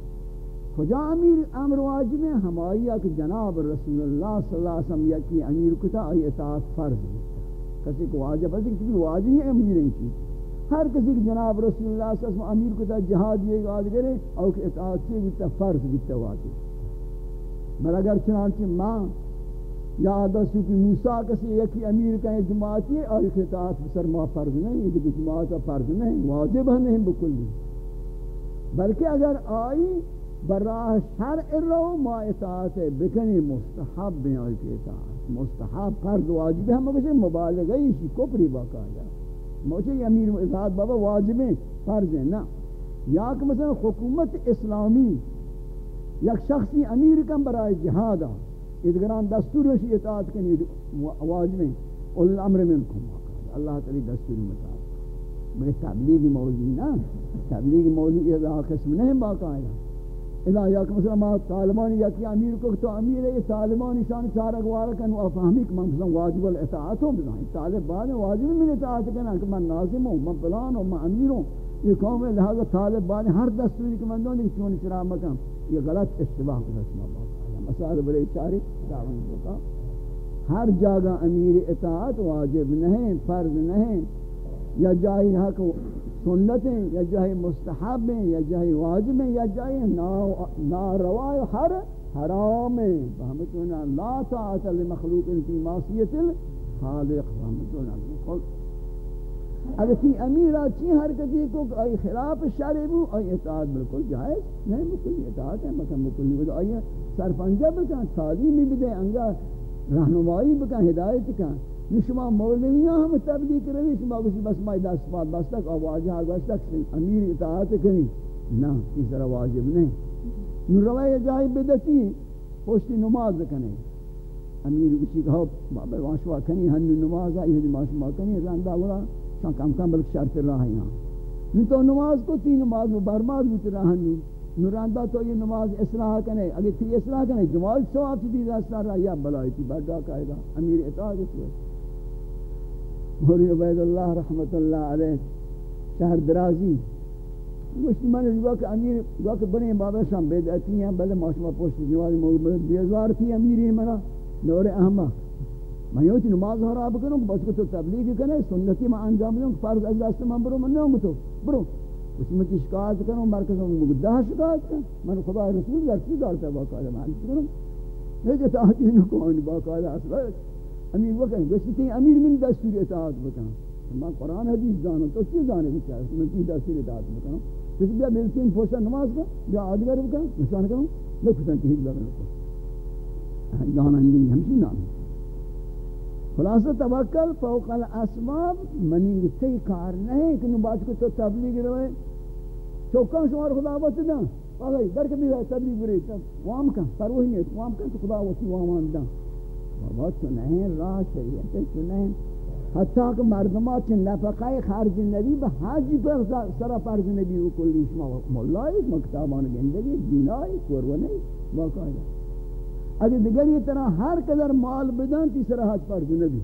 کجا امیر امر واجب ہے ہمائی کہ جناب رسول اللہ صلی اللہ علیہ وسلم یکی امیر کتا آئی اطاعت فرض ہے کسی کو واجب ہے کہ واجب ہے امیر نہیں کی ہر کسی کہ جناب رسول اللہ صلی اللہ علیہ وسلم امیر کتا جہاد یہ گاد کرے اور کہ اطاعت سے بھی فرض بھی واجب بل اگر چنانچہ ماں یا آدھا کی موسیٰ کسی یکی امیر کا جماعتی ہے اور اطاعت بسر ما فرض نہیں ہے کہ جماعت فرض نہیں، واجب نہیں بکلی بلکہ اگر آئی براہ شرع رو، ما اطاعت بکنی مستحب ہیں آئی کی اطاعت۔ مستحب فرض واجب ہے، ہم کسی مبالغہ اسی کپری باقا جا موچے امیر اطاعت بابا واجب ہیں فرض ہیں نا یا کہ مثلا حکومت اسلامی یک شخصی امیر کم برای جہادا ادگران دستور وشی اطاعت کنی، واجب ہیں اول الامر منکم۔ اللہ تعالی دستور مطابق۔ میں تبلیغ موضوع نا تبلیغ موضوع یہ قسم نہیں باقاعدہ۔ الا یا کہ مثلا ما طالبان یا کہ امیر کو تو امیر ہے طالبان شان چارہ گوارا کن و فهمی کہ من مثلا واجب الاطاعت ہوں بنا طالبان واجب من اطاعت کرنا کہ من ناظم ہوں، من فلان ہوں، من امیر ہوں۔ یہ قوم ہے لہذا طالبان ہر دستوری کہ من دوں چون چرا مکان یہ غلط اشتباہ کو رسم اللہ مسائل بڑے چارے دعوان ہوگا ہر جگہ امیر اطاعت واجب نہیں، فرض نہیں۔ یا جاہی حق سنت ہیں، یا جاہی مستحب ہیں، یا جاہی واجب ہیں، یا جاہی ناروا ہر حرام ہیں۔ فہمتونا لا طاعت لمخلوق فی معصیت الخالق، فہمتونا۔ اگر تی امیرہ چی حرکتی کو آئی خلاف شرع بو، آئی اطاعت بالکل جائز نہیں بکلی اطاعت ہے مکم بکلی بودو آئی سرپنجہ بکن تعلیمی بدے، انگا رہنمائی بکن، ہدایت کن۔ نو شما مولویاں ہم تبلیغ روی شما کسی بس مائی دست پات بس تک آوازی آگوش تک امیر اطاعت کنی نا اس طرح واجب نہیں۔ نو روای جائی بدتی پوشتی نماز کنے۔ امیر کسی کہو ہاں، بابا واشوا کنی ہنو نماز آئی ہدی ماشما کنی رندہ گولا شان کم کم بلک شرط راہ یہاں نو تو نماز کو تی نماز میں برماد بھی راہنو نوراندا تو یہ نماز اصلاح کنے اگر تی اصلاح کنے جمال ثواب دی راستہ رہا، یا بلائی تھی بڑا قاعدہ امیر اطاعت ہے مولی عبید اللہ رحمت اللہ علیہ شہر درازی۔ گوشت من جو کہ امیر جو کہ بنے بابا شام بدعتی ہیں، بلے ماشما پوشت جوال مولی بیزوار تھی امیری منا نور احمد۔ میں یہ نماز ہرا بکنوں بس کو تو تبلیغ کرے سنتی میں انجام دوں فرض از دست من برو، من نہ تو. برو. اس میں شکایت کروں مرکز میں مگدہ شکایت کر من خدا رسول در چیز دارتا باقاعدہ میں کروں یہ اطاعت ان کو ان باقاعدہ اصلا امیر وکن گشتی امیر من دستور اطاعت بکن میں قرآن حدیث جانوں تو چیز جانے کی چاہیے میں کی دستور اطاعت بکنوں کسی بیا ملکین پوشا نماز کا بیا آدگر بکن. نشان کروں لکھتاں کی ہجلہ رکھو جانا اندی ہمشی نام خلاصہ توکل فوق الاسباب منی تی کار نہیں کہ نو بات کو تو تبلیغ روے چوکاں شمار خدا بات دا آگئی در کبھی ہے تبری بری. وام کن. پروہی نہیں وام کن تو خدا وسی وامان دا بابا تو نہیں راہ شریعت تو نہیں حتیٰ کہ مردمات چن نفقہ خارج نبی با حاجی پر سر فرض نبی و کلی شما مولائی مکتابان گندگی دینائی قرونی باقاعدہ اگر دیگر یہ طرح ہر قدر مال بدن تیسرا حج فرض نبی.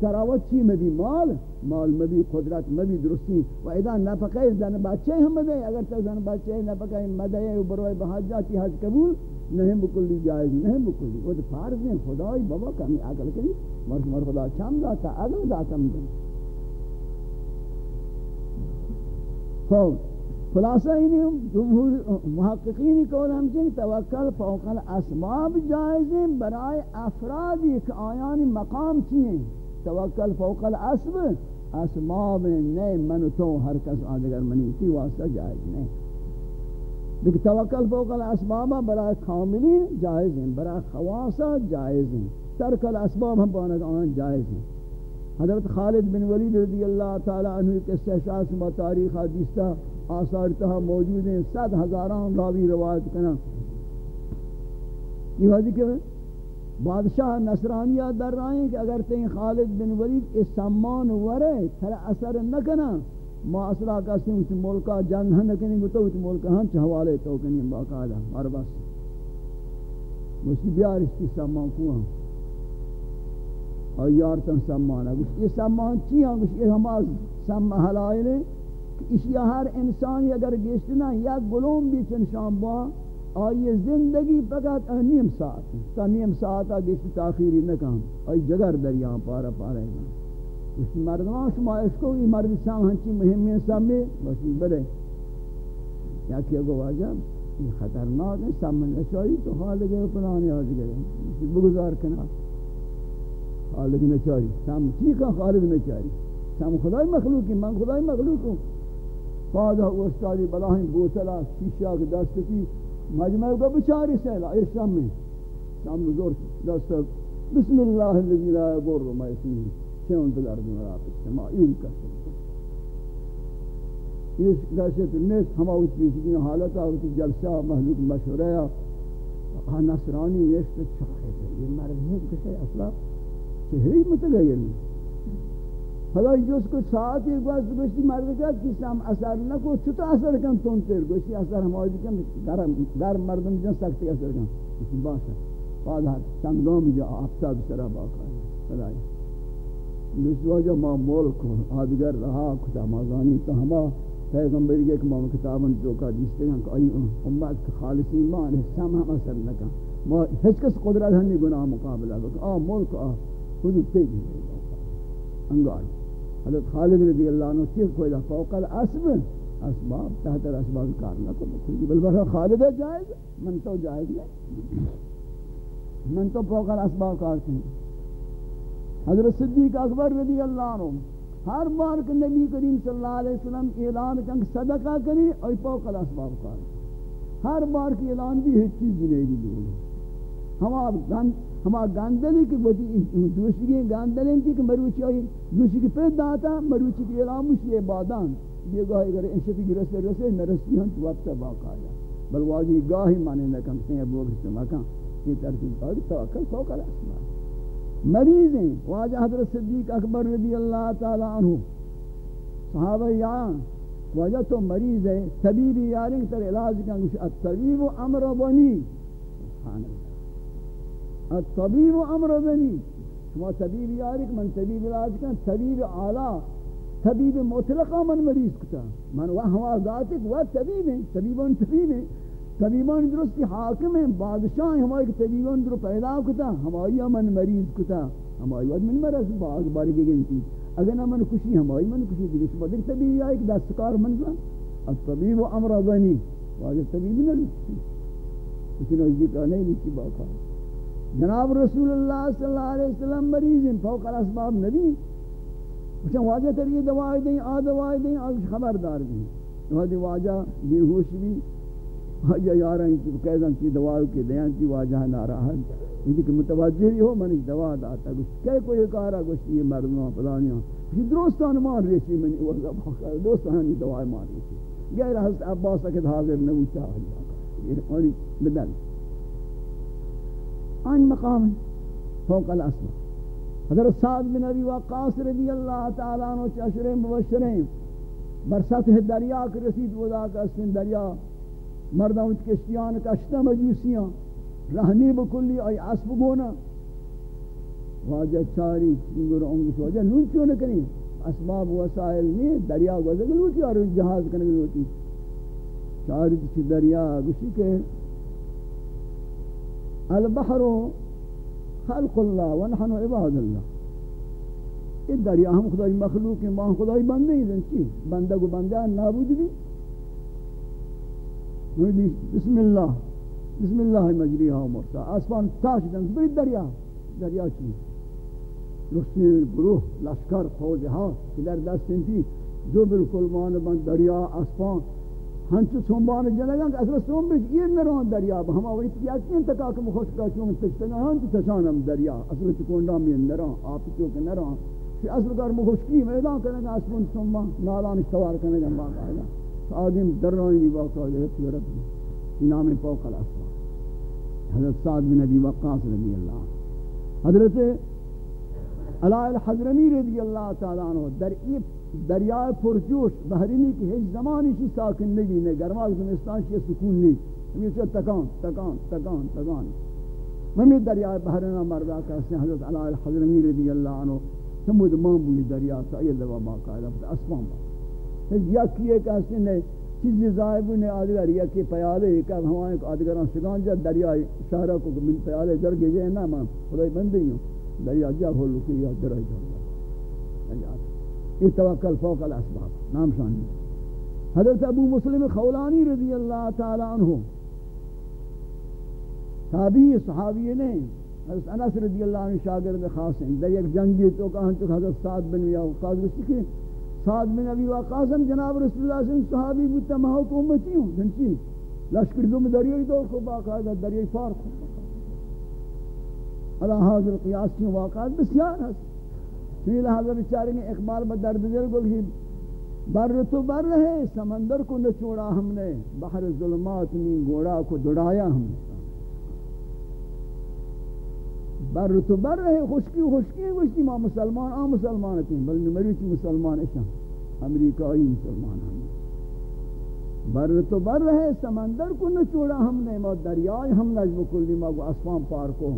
تراوت چی مبی؟ مال؟ مال مبی، قدرت مبی، درستی. و اذا نفقه، زن بچه هم مده اگر تو زن بچه نفقه مده و بروی به حج جاتی حج قبول نہیں بکلی جائز نہیں بکلی. وہ تو فرض ہے خدای بابا کمی عقل کری مرس مر خدا چم داتا عقل داتا مدن خوب خلاصہ انہیں جمہور محققین کول ہم چنگ توکل فوق الاسباب جائز ہیں برای افراد ایک آیان مقام چیئے توکل فوق الاسب اسباب نہیں من تو ہر کس آدگر منی. کی واسطہ جائز نہیں لیکن توکل فوق الاسباب برای کاملین جائز ہیں برای خواصہ جائز ہیں ترک الاسباب ہم پانا آن جائز ہیں حضرت خالد بن ولید رضی اللہ تعالی عنہ کے سہشاس ما تاریخ حدیثہ آثار تہا موجود ہیں، صد ہزاران راوی روایت کنا یہ وجہ کہ بادشاہ نصرانیہ در رہے ہیں کہ اگر تین خالد بن ولید اس سامان ورے تھر اثر نہ کنا ما اصلا کسی اس ملکا جنگ نہ کنی، گتو اس ملکا ہم چہوالے تو کنی باقاعدہ، ہر بس۔ مسی بیار اس کی سامان کو ہم۔ اور یار تن سامان ہے یہ سامان چی ہیں یہ ہم سام حلائل اشیاء ہر انسان اگر گشتنا یا گلوم بھی چن شام با، آئی زندگی فقط نیم ساعت تا نیم ساعت گشت تاخیری نکام آئی جگر دریا پارا پارا ہے۔ اس مردمان شما اشکو یہ مرد سام ہنچی مہمی سامی بسی بڑے یا کیا گو واجب یہ خطرناک ہے سامن نشائی تو حال گئے پرانی آج گئے۔ بگزار کنا۔ خالق نچاری سام چی کا خالق نچاری سام خدای مخلوقی من خدای مخلوق ہوں۔ بعد استادی بلاہن بوتلا شیشہ کے دستی مجمع کو بچاری سیلا ارشام میں شام زور دست. بسم اللہ الذي لا يضر ما اسمه شيء في الارض ولا في السماء یہ کہتے اس گاشت نیس ہما اس کی حالت ہے جلسہ محلوق مشورہ ہے نصرانی نیس چاہے یہ مرد ہے کہ اصلا چہری متغیر نہیں حالا جس کو ساعت ایک بار گوشتی مرد کرد کسی ہم اثر نکو چطور اثر کن؟ تون تیر گوشتی اثر ہم آجی کن. در مردم جن سکتی اثر کن. کسی باشا بعد ہر چند گام جا آفتا بسرا باقا ہے صدای گوشتی واجہ ما ملک آدگر رہا کتا مازانی تو ہما پیغمبری کے امام کتابن جو کا دیستے ہیں کہ آئی امت خالص ایمان ہے سم ہم اثر نکا ما ہچ کس قدرت ہنی گناہ مقابلہ بکا آ ملک آ حدود تیجی انگار. حضرت خالد رضی اللہ عنہ چیز کوئی فوق الاسب اسباب، تحت الاسباب کار نہ کو بکلی بل بل خالد جائز من تو جائز نہیں۔ من تو فوق الاسباب کار کریں حضرت صدیق اکبر رضی اللہ عنہ ہر بار کہ نبی کریم صلی اللہ علیہ وسلم اعلان کنگ صدقہ کری اور فوق الاسباب کار۔ ہر بار کی اعلان بھی ہیچ چیز نہیں دی۔ ہم آپ ہما گاندلی کی جی- بودی دوشی کی گاندلی تھی کہ مروچی آئی دوشی کی پید داتا، مروچی کی علامش یہ بادان یہ گاہی اگر انشتی کی رسے رسے نرسی ہم تو وقت باقا آیا. بل واجی گاہی مانے نکم سین ابو اگر سمکا یہ ترتیب آئی توقع فوق الاسمان مریض ہیں۔ واجہ حضرت صدیق اکبر رضی اللہ تعالی عنہ. صحابہ یعان واجہ تو مریض ہے طبیبی یارنگ تر علاج کا الطبیب امر بنی. سبحان اللہ۔ الطبیب امر بنی. شما طبیب یارک من طبیب علاج کن طبیب اعلی، طبیب مطلقہ من مریض کتا. من وہ ہوا ذاتک وہ طبیب ہیں طبیبان طبیب. ہیں طبیبان درستی حاکم ہیں، بادشاہ ہیں ہمارے طبیبان در پیدا کتا، ہماری من مریض کتا. ہماری وقت من مرض، باز باری کی گنتی. اگر نہ من خوشی، ہماری من خوشی دیگه شما دیکھ طبیب آئی کہ دستکار من کن الطبیب امر بنی. واجب طبیب نہ لیتی لیکن نزدیک آنے لیتی باقا. ہے جناب رسول اللہ صلی اللہ علیہ وسلم مریض ہیں، فوق الاسباب نبی اچھا واجہ تر یہ دوائی دیں، آ دوائی دیں آج خبردار دیں وہاں واجہ بے ہوش بھی، واجہ یارہ ہیں انتی قیدن کی دوائی کے دیں انتی واجہ ناراحت انتی کہ متوجہ ہو من دوا داتا گوشت کہے کوئی کارا گوشت یہ مردمان پلانیاں یہ درستان مان ریچی منی دوستان دوائی مان ریچی غیر حضرت عباس اکد حاضر نبو چاہا یہ اولی بدل آن مقام فوق الاسماء. حضرت سعد بن ابی وقاص رضی اللہ تعالیٰ عنہ چشر مبشرین بر سطح دریا کے رسید ودا کا اسن دریا مردوں مردان کشتیان کشتہ مجوسیاں رہنی بکلی، آئی عصب گونا واجہ چاری چنگر انگس واجہ نون چون کنی؟ اسباب وسائل نہیں دریا گزر لوٹی اور جہاز کرنے لوٹی چاری چی دریا، گوشی کہ البحر خلق اللہ ونحن عباد اللہ یہ دریا ہم خدای مخلوق ہیں وہاں خدای بندے ہیں چی بندہ کو بندہ نابود بھی بسم اللہ بسم اللہ مجریہ و مرتا. آسمان تاش دن بری دریا دریا چی رسول گروه لشکر فوج ها که در دست انتی جو بالکل مان بند دریا آسمان. ہنچ سومبان جنگان اصلا سوم بیش یہ نران دریا با. ہم آوری تیا کین تکا کہ مخوش کا چون تشتگا ہنچ تشانم دریا. اصلا تکونڈا میں نران. آپ چوک نران. کہ اصل کار مخوش کی میدان کرنے گا اسمان سومبان نالان اشتوار کرنے گا باقا ہے آدم درانی باقا ہے حضرت نام پوک الاسمان حضرت سعد بن نبی وقاص رضی اللہ حضرت علاء الحضرمی رضی اللہ تعالیٰ عنہ در ایب دریائے پرجوش، بحرینی کی ہیچ زمانی شی ساکن نہیں نے گرمال زمستان شی سکون نہیں ہمیشہ تکان تکان تکان تکان. ہمیں دریائے بحرینہ مردہ کہتے ہیں حضرت علاء الحضرمی رضی اللہ عنہ سمود مان بولی دریا تا یہ دوا باقاعدہ اسمان با یکی ایک کہتے ہیں چیزی زائبو نے آدگر یکی پیالے ایک ہمائیں آدگران شگان جا دریا شہرہ کو من پیالے در گئے نا من، خدای بندی ہوں. دریا جا ہو لکی یا درائی دریا یہ توکل فوق الاسباب. نام شانی حضرت ابو مسلم خولانی رضی اللہ تعالی عنہ تابعی صحابی نے حضرت انس رضی اللہ عنہ شاگرد خاص ہیں. در ایک جنگی تو کہاں تو حضرت سعد بن ویا وقاص رسی کہ سعد بن ابی وقاص جناب رسول اللہ صلی اللہ علیہ وسلم صحابی بودتا ہاں مہو کو امتی ہوں. جنچی لشکر دو میں دریائی دور کو باقاعدہ دریائی فارق على هذا القياس کی واقعات بسیار ہے چنی لہذا بچارے نے اقبال بدرد دل کو بھی بر تو بر رہے سمندر کو نہ چھوڑا ہم نے بحر ظلمات میں گوڑا کو دڑایا ہم نے بر تو بر رہے خشکی خشکی خشکی ما مسلمان آ مسلمان تھیں بل نمری چی مسلمان اشان امریکایی مسلمان ہم بر تو بر رہے سمندر کو نہ چھوڑا ہم نے ما دریائے ہم نجم کلی ما کو اسفان پار کو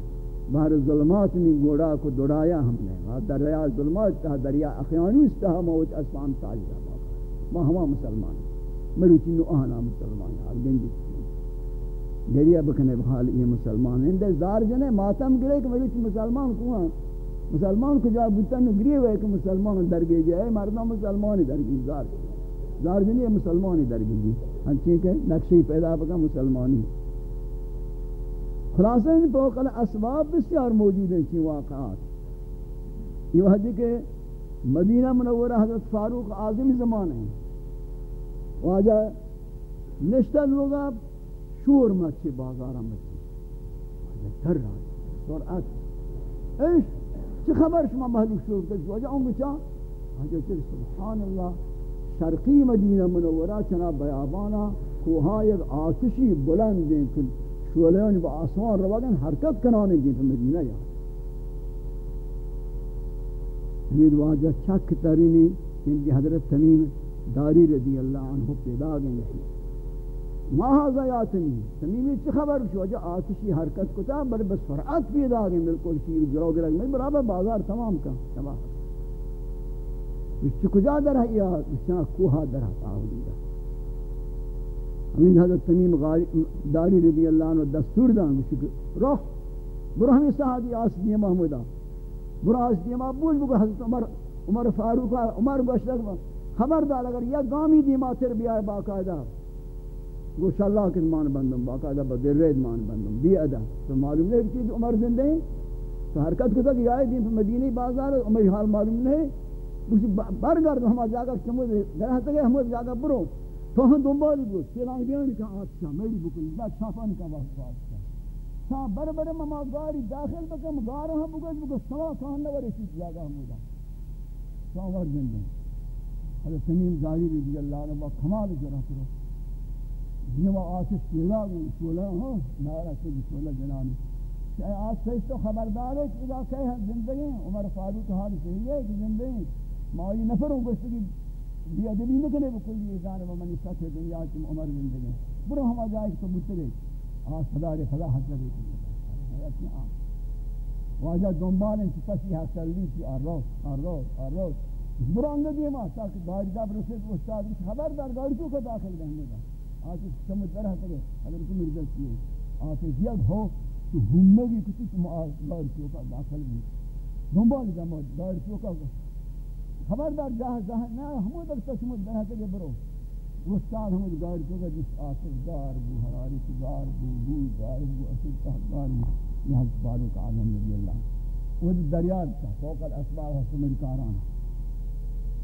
بہر ظلمات میں گوڑا کو دڑایا ہم نے دریا ظلمات تھا، دریا اخیانوس تھا موت اسمان تاج رہا ما ہما مسلمان مروچی نو آنا مسلمان حال گندی دریا بکنے بحال یہ مسلمان ہیں۔ در زار جنے ماتم گرے کہ مروچی مسلمان کواں مسلمان کو جا بوتا نو گرے ہوئے کہ مسلمان درگے جائے۔ مردہ مسلمان درگی، زار زار جنے مسلمان درگی جی۔ ہنچیں کہ نقشی پیدا بکا مسلمانی ہے خلاصہ ان پوکل اسباب بسیار موجود ہیں چی واقعات۔ یہ وحدی کہ مدینہ منورہ حضرت فاروق آزم زمان ہیں۔ واجہ نشتہ لوگا شور مچی بازارہ مچی واجہ تر رہا سرعت۔ ایش چی خبر شما محلوک شور کرد واجہ اون بچا؟ واجہ چل سبحان اللہ، شرقی مدینہ منورہ چنا بیابانا، کوہا یک آتشی بلند دیں شولیان با آسمان روادن حرکت کنانے دیں جی پر مدینہ یا امید واجہ چک ترینی کہ حضرت تمیم داری رضی اللہ عنہ پیدا گئے ہیں. ماہا زیاتنی تمیمی چی خبر شو؟ جا آتشی حرکت کتا بر بس فرعت پیدا گئے ملکل شیر جرو گرگ میں برابر بازار تمام کا، تمام. اس کجا در ہے؟ یا اس کوہا در ہے، آہدی در. ہمیں حضرت تمیم داری رضی اللہ عنہ دستور دان شکر روح برو ہمیں صحابی آسدی محمودہ برو آسدی محمود بوجھ بگو حضرت عمر عمر فاروق عمر گوشتک خبردار اگر یا گامی دیما تر بیائے باقاعدہ گوش اللہ کے مان بندم باقاعدہ بدر رید مان بندم بی ادا تو معلوم نہیں کہ عمر زندہ ہیں تو حرکت کو تک یہ آئے دین مدینی بازار عمر حال معلوم نہیں برگرد ہم جا کر سمجھ درہ تک ہم برو تو ہم دنبالی بود سیلان بیانی کا آتشا میری بکنی دا چھاپانی کا وقت آتشا تا بر بر مما گاری داخل بکم گارا ہم بگوش بگوش سوا کان نوری چیز جاگا ہم دا سوار جندے حضرت تمیم داری رضی اللہ عنہ کمال جرات رو یہ وہ آتش پیدا گئی شولا ہاں نارا سے شولا جنانی کہ آج تو خبردار ہے کہ اذا کہ زندگی عمر فاروق حال صحیح ہے کہ زندگی ما یہ نفروں کو اس کی بی ادبی نہ کرے بکل یہ جان و منی ساتھ دنیا کی عمر زندگی برو ہم جائے تو مترے آ خدا رے خدا حضرت ہے واجہ دنبال ہیں کہ پسی حاصل لی تھی آروس آروس آروس برانگا دیما تاکہ باہر گاڑی جب رسید استاد کی خبر دار گاڑی تو کا داخل رہنے گا آتی سمجھ برہ کرے حضرت مرزا کیے آتی یک ہو تو ہمیں بھی کسی تو گاڑی تو داخل بھی دنبال جمع گاڑی تو خبردار جہاں جہاں نہ ہمیں تک تسمت برہ کرے برو۔ استاد ہمیں گاڑی تو کا جس آصف دار بو، حراری دار بو بو دار بو اصل تحقار بو۔ یہ بارو کا عالم نبی اللہ۔ وہ دریا تھا، فوق الاسباب حسن کارانا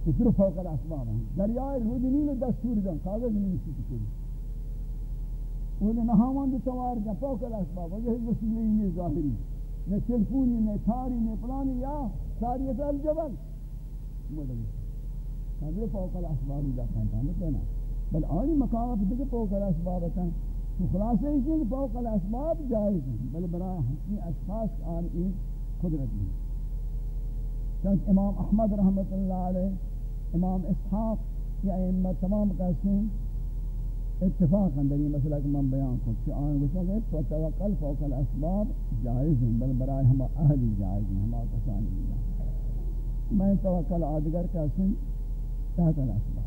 اتر فوق الاسمان ہیں۔ دریائے رودنی میں دستور دن، کاغذ نہیں سکتے کری وہ نے نہامان دے توار جا فوق الاسباب وجہ وسیلے نہیں ظاہری، نہ تلفونی نہ تاری نہ پلانی، یا ساریت الجبل۔ مدنی. نظر فوق الاسباب دا کھانتا مطلنا بل آنی مقام پر دیکھ فوق الاسباب کن تو خلاصے اس لیے فوق الاسباب جائز ہیں بل برای حسنی اشخاص آنی قدرت نہیں چونکہ امام احمد رحمت اللہ علیہ امام اسحاق یا ائمہ تمام کہتے ہیں اتفاق اندر یہ مسئلہ کہ من بیان کو کہ آن گوشا کہ تو توکل فوق الاسباب جائز ہیں بل برائے ہم اہلی جائز ہیں ہم کسانی جائز میں توکل آدگر کہتے ہیں تحت الاسباب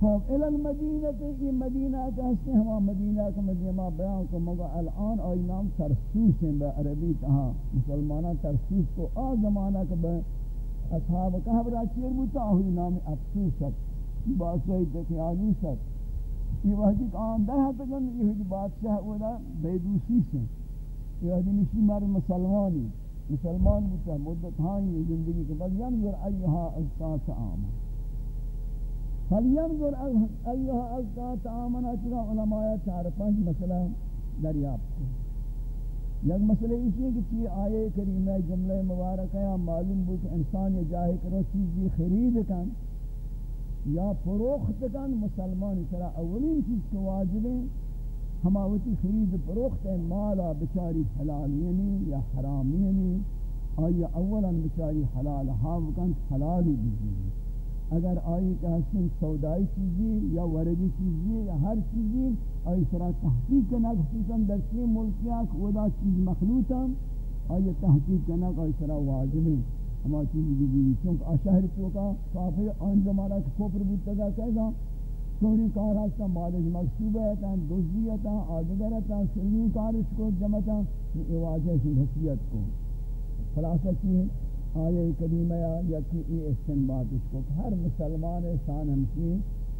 خوب الى المدینہ یہ مدینہ کہتے ہیں ہم مدینہ کا مدینہ بیان کو مگا الان آئی نام ترسوس ہیں بے عربی تہاں مسلمانہ ترسوس کو آ زمانہ کے اصحاب کہب را چیر بوتا ہوئی نام افسوس ست باسی دیکھیں آنی ست یہ وحدی کہ آن دہ تکن یہ وحدی بادشاہ اولا بیدوسی سے، یہ وحدی نشی مر مسلمانی. مسلمان بوتا مدت ہاں یہ زندگی کے بعد ینظر ایہا ازقات آمن۔ فلینظر ایہا ازقات آمن چکا علماء چار پانچ مسئلہ دریاب کو یک مسئلہ اسی ہے کہ تی آئے کریمہ جملہ مبارکہ یا معلوم بو کہ انسان یہ جاہے کرو چیزی خرید کن یا فروخت کن، مسلمان سرا اولین چیز کو واجب ہے ہماوتی خرید فروخت ہے مالا بچاری حلالینی یا حرامینی آیا اولا بچاری حلال ہاو کن حلالی بیجی اگر آئی کہ حسن سودائی چیزی یا ورگی چیزی یا ہر چیزی، آئی سرا تحقیق کرنا خصوصا در چی ملکیاں ودا چیز مخلوطا آئی تحقیق کرنا آئی سرا واجب ہے ہما چیز بھی چونکہ آشہر چوکا، کافر آن زمانہ کی کوپر بودتا گا کہتا سوری کار ہستا مالج مقصوب ہے تاں دوزی ہے تاں آدگر ہے تا سلمی کارش کو جمعتا یہ واجہ سے حسیت کو خلاصہ کی ہے آیہ کریمہ یا کہ یہ استنباط اس کو ہر مسلمان شان ہمشی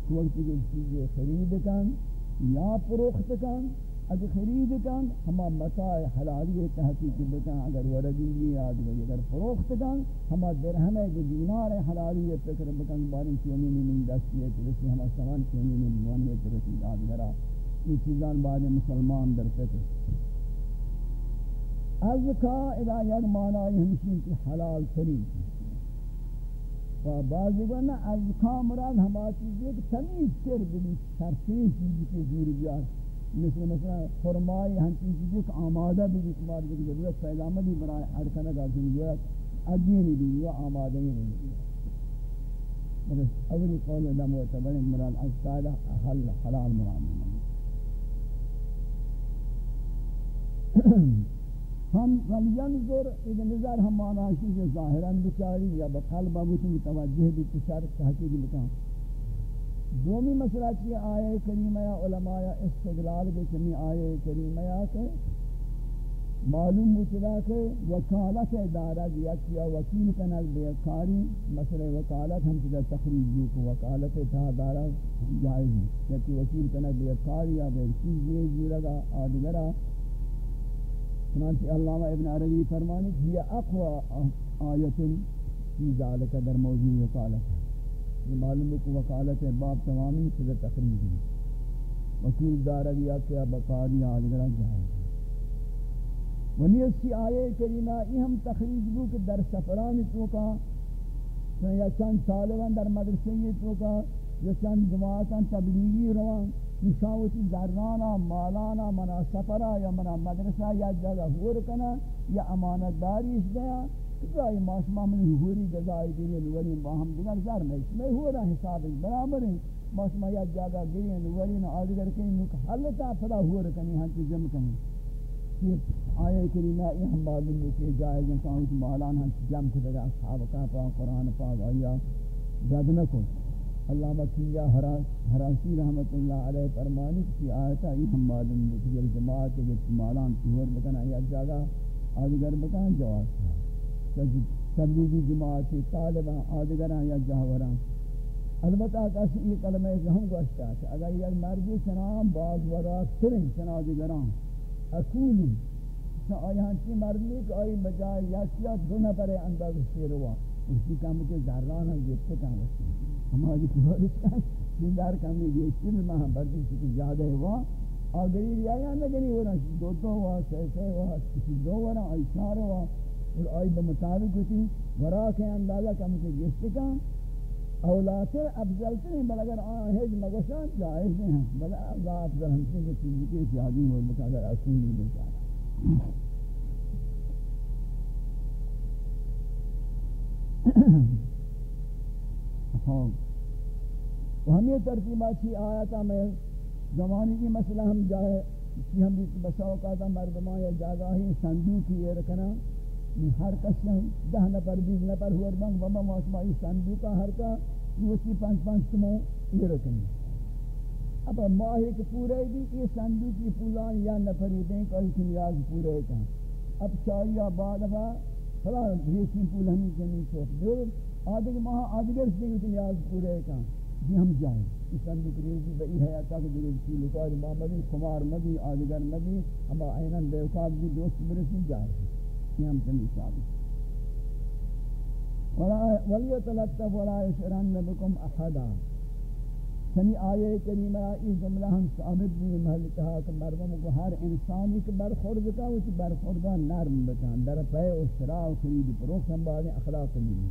کوئی چیز چیزیں خرید کن یا پروخت کن اگر خرید کن ہما متاع حلالی تحقیق بکن، اگر ورگی یا اگر فروخت کن ہما درہم ہے دینار حلالی فکر بکن، باری چونی من دستی ہے، ترسی ہما سمان چونی من موانی ترسی آدھگرہ یہ چیزان بعد مسلمان در فکر. از کا اذا یک معنی ہمشین کی حلال ترین. و بعضی گونا از کا مراد ہما چیزی کہ تمیز کر بھی ترسین چیزی کی زیر بیار. مثل مثلا فرمائی ہم چیزی کہ آمادہ بھی کمار بھی ضرورت پیلامہ بھی برای ہر کنگا زندگیت عجینی بھی یا آمادہ ہی نہیں بس اولی قول علم و تبرین مراد از حل، حلال مراد. ہم ولینظر اذا نظر ہم معنی ہے کہ ظاہراً بچاری یا بقلب ابو متوجہ بھی تشار تحقیق بکا دومی مسئلہ کی آیے کریمہ یا علماء استدلال کے چنی آیے کریمہ یا کہ معلوم مچدا کہ وکالت ادارہ دیا کیا، وکیل کا کنال بیکاری مسئلہ وکالت ہم سے تخریج جو کو وکالت تھا دارہ جائز ہے۔ یا کہ وکیل کنال بیکاری یا بے چیز یہ لگا آدگرہ چنانچہ علامہ ابن عربی فرمانی کہ یہ اقوى آیت کی ذالک در موضوع وکالت ہے۔ یہ معلوم ہے کہ وکالت باب تمامی سے تقریب ہے وکیل دار دیا کہ بقاری آدگرہ جائے ونی اس کی آیے کریمہ، یہ ہم تخریج بو کہ در سفران تو کا، یا چند طالبان در مدرسه تو کا، یا چند جماعتان تبلیغی روان نشاوتی ذرانا مالانا منا سفرا یا منا مدرسہ، یا جگہ ہور کنا، یا امانت داری اس گیا کہ ماشما من ہوری جزائی دینے ولی باہم دیگر زر میں اس میں ہو رہا حساب برابر ہے ماشما یا جگہ گئے ولی نہ آدگر کہیں نک حل تا فلا ہور کنی ہن جم کنی. یہ آیے کریمہ یہ ہم معلوم ہے کہ جائز ہیں کہ مالان ہم جم کو دے اصحاب کا پاک قرآن پاک آیا. رد نہ کو علامہ کیا حراسی رحمت اللہ علیہ فرمانی کی آیتا یہ ہم معلوم ہے کہ جماعت کے مالان پہور بکنا یا جگہ آدگر بکنا جواز ہے تبلیغی جماعت، طالبان، آدگران یا جہوران البتہ کسی یہ کلمہ ہم گوشتا ہے. اگر یہ مردی چنان باز وراک ترین چنان آدگران اکولی آیا ہنچی مردمی کہ آئی بجائے یک یا دو نفر انداز شیر ہوا. اسی کام کے ذران ہم جیتے کام ہوتے ہماری کوارش کا زندار کام میں یہ سر میں ہم بردی سے زیادہ ہوا. اور گری ریا نہ گری ہو رہا دو دو ہوا سیسے ہوا کسی دو ورا آئی چار ہوا. اور آئی بمطابق ہوتی ورا کے اندازہ کام کے جیتے کام اولاتر افضل ترین بل اگر آن ہج مگوشان جائز نہیں ہیں بل اللہ افضل ہم سے چیز کے شادی ہو مقدر اصولی بیچارہ ہاں وہ ہم یہ ترتیبہ ترتیبات کی آیتا میں زمانی کی مسئلہ ہم جائے کہ ہم بسا اوقاتا مردمان یا جاگاہی صندوقی یہ رکھنا ہر کس دہ نفر بیس نفر ہوا بنگ بابا موسما یہ صندوقہ ہر کا یہ پانچ پانچ تمو یہ رکھیں اب ماہی کے پورے بھی یہ صندوقی پولان یا نفری دیں کوئی نیاز پورے کا اب چاہیے بعد ابا فلا ریسی پول ہمیں زمین چوک دور آدھے ماہ آدھگر سے دیں نیاز پورے کا جی ہم جائیں اس صندوق ریزی بئی ہے تاکہ دروز کی لکار محمدی کمار مدی آدھگر مدی ہم آئینن بیوکاب بھی دوست برسیں جائیں ہم چند ثابت ولیتلطف ولا یشرن بکم احدا. یعنی سنی آیے کریمہ اس جملہ ہم ثابت بھی محل کہا کہ مردم کو ہر انسانی کے برخورد کا وہ برخوردہ نرم بکن. در پے و شراء و خرید پروک ہم بعد اخلاق نہیں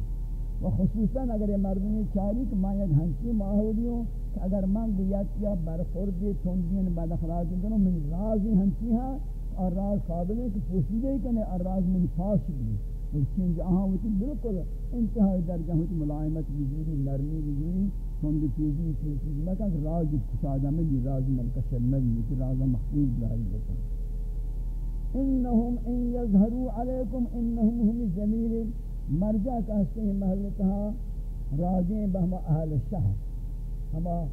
و خصوصا اگر یہ مردمی چاری کہ میں یک ہنچی ماحولی ہوں کہ اگر من بیت یا برخوردی تندین بد اخلاقی کنوں من رازی ہنچی ہاں اور راز قابل ہے کہ پوشیدہ ہی کنے، اور راز من فاش بھی اور چین جہاں ہوتی بالکل انتہائی درجہ ہوتی ملائمت بجوری نرمی بجوری کند چیزی چیز چیزی میں کہا کہ راز کشادہ میں بھی، راز ملکشر میں بھی کہ راز محفوظ لائی بکن انہم ان یظہروا علیکم، انہم ہم زمیر مرجع کہتے ہیں محلتہا راجیں بہما اہل شہر۔ ہما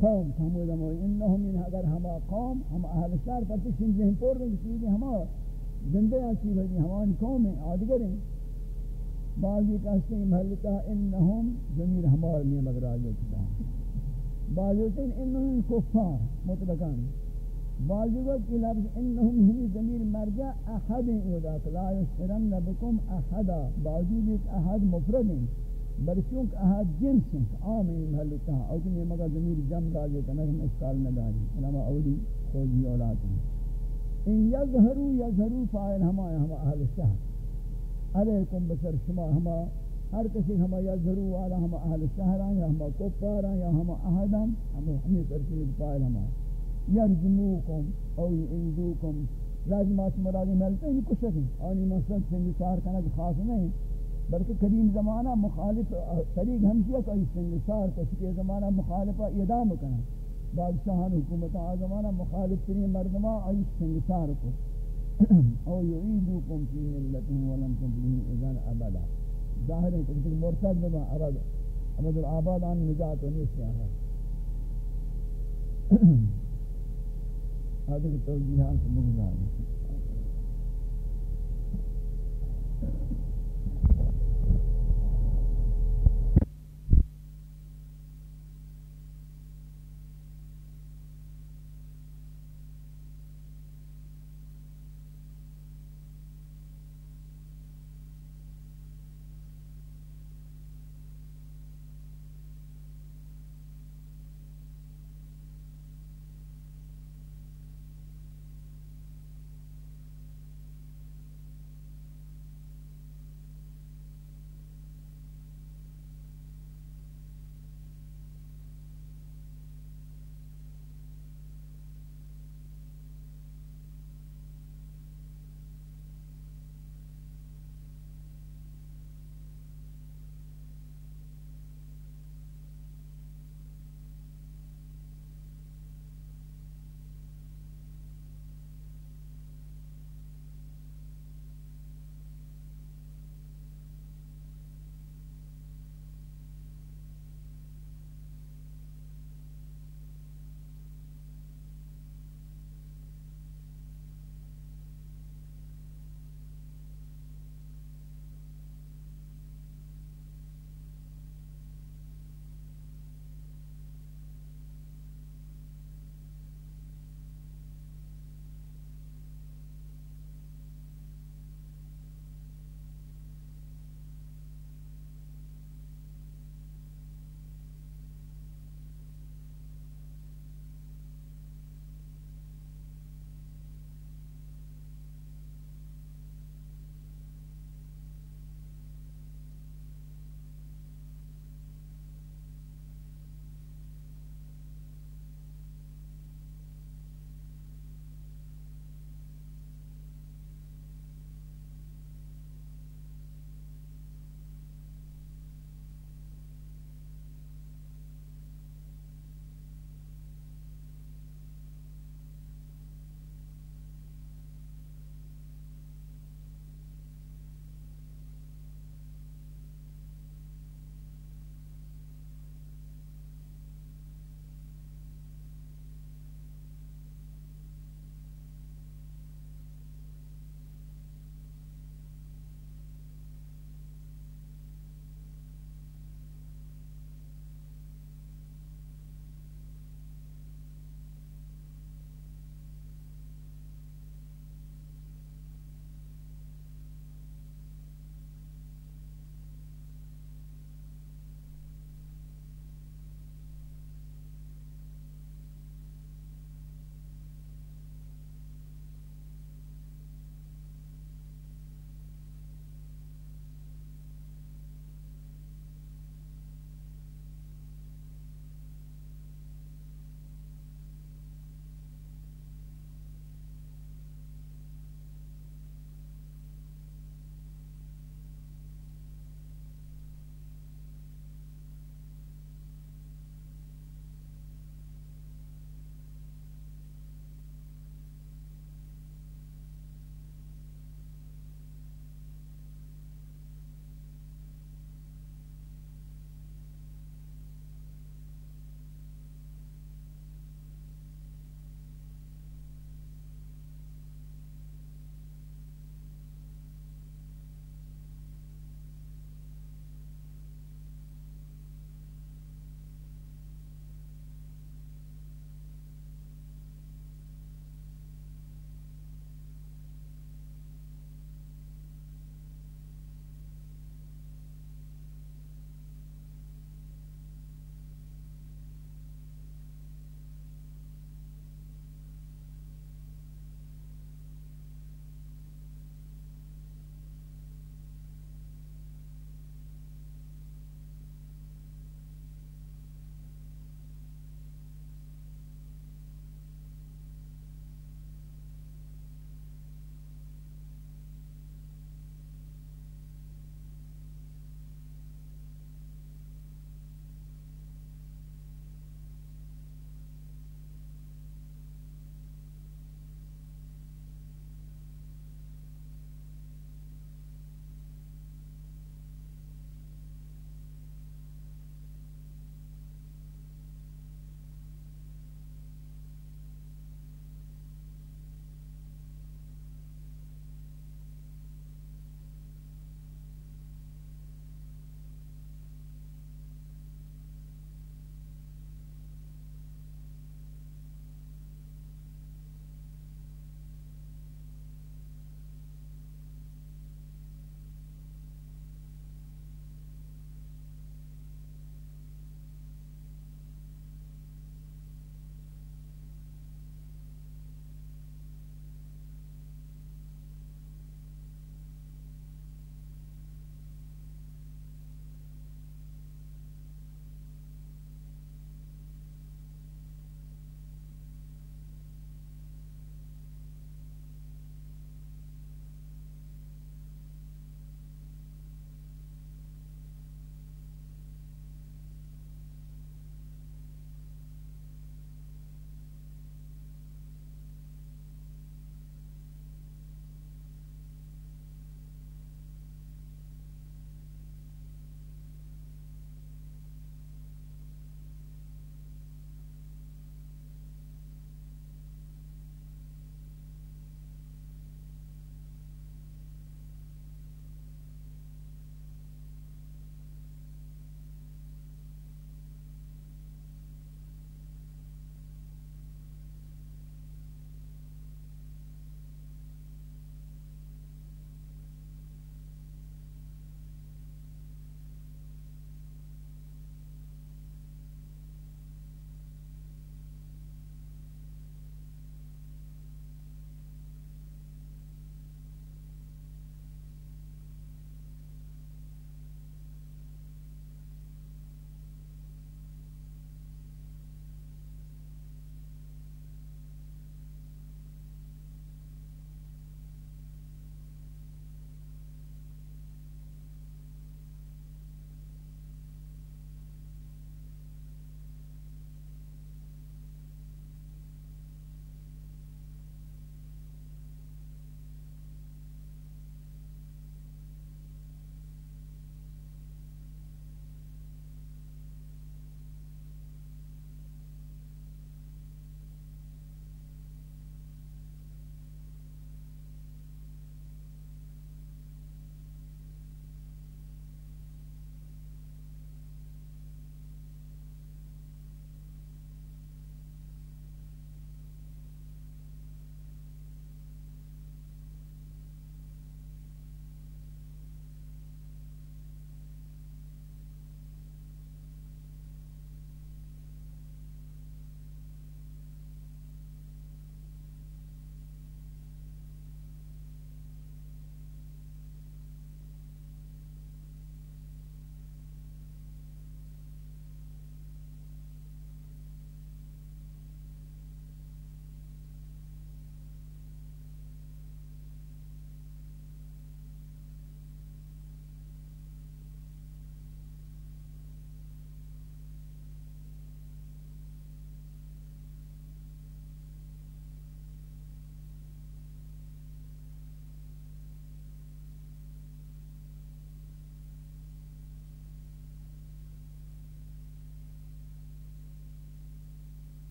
قوم تمود انهم من اگر ہما قوم ہم اہل شہر پر تشن ذہن پور رہی چیزیں ہما زندہ اچھی بھئی ہمان قوم ہیں آدگر ہیں بعضی کہتے ہیں محلتا انہم ضمیر ہمار میں مگر مگراجہ چکا بعضی کہتے ہیں انہم کفار، مطلقاً. بعضی وقت یہ لفظ انہم ہمی ضمیر مرجع احد اودا لا یشترن بکم احدا. بعضی ایک احد مفرد ہیں برچوں کہ احد جنس ہیں، عام ہیں محلتا او کہ یہ مگا ضمیر جم راجے کنا ہم اشکال نہ داری علماء اولی خوجی اولاد ہیں. ان یظہروا یظہروا فاعل ہما ہما اہل شہر. علیکم بسر شما، ہما ہر کسی، ہما یظہروا والا، ہما اہل شہر یا ہما کفار یا ہما احدان ہم ہمیں ترتیب فاعل ہما. یرجموکم، او یعیدوکم. لازمات مرادی ملتے ہیں کچھ ہیں. آنی مقصد سنگسار کنک خاص نہیں. بلکہ قدیم زمانہ مخالف طریق ہمشیہ کا استنگسار کو چکے زمانہ مخالفہ ادام کرنا بادشاہان حکومت آزمانہ مخالف ترین مردمہ آئی استنگسار کو۔ او یعیدوکم فی ملتهم ولم تفلحوا اذن ابدا۔ ظاہر ہے کہ مرتد بما ابد ابد العباد عن نجات و نیست آہا هذه التوجيهات مغزى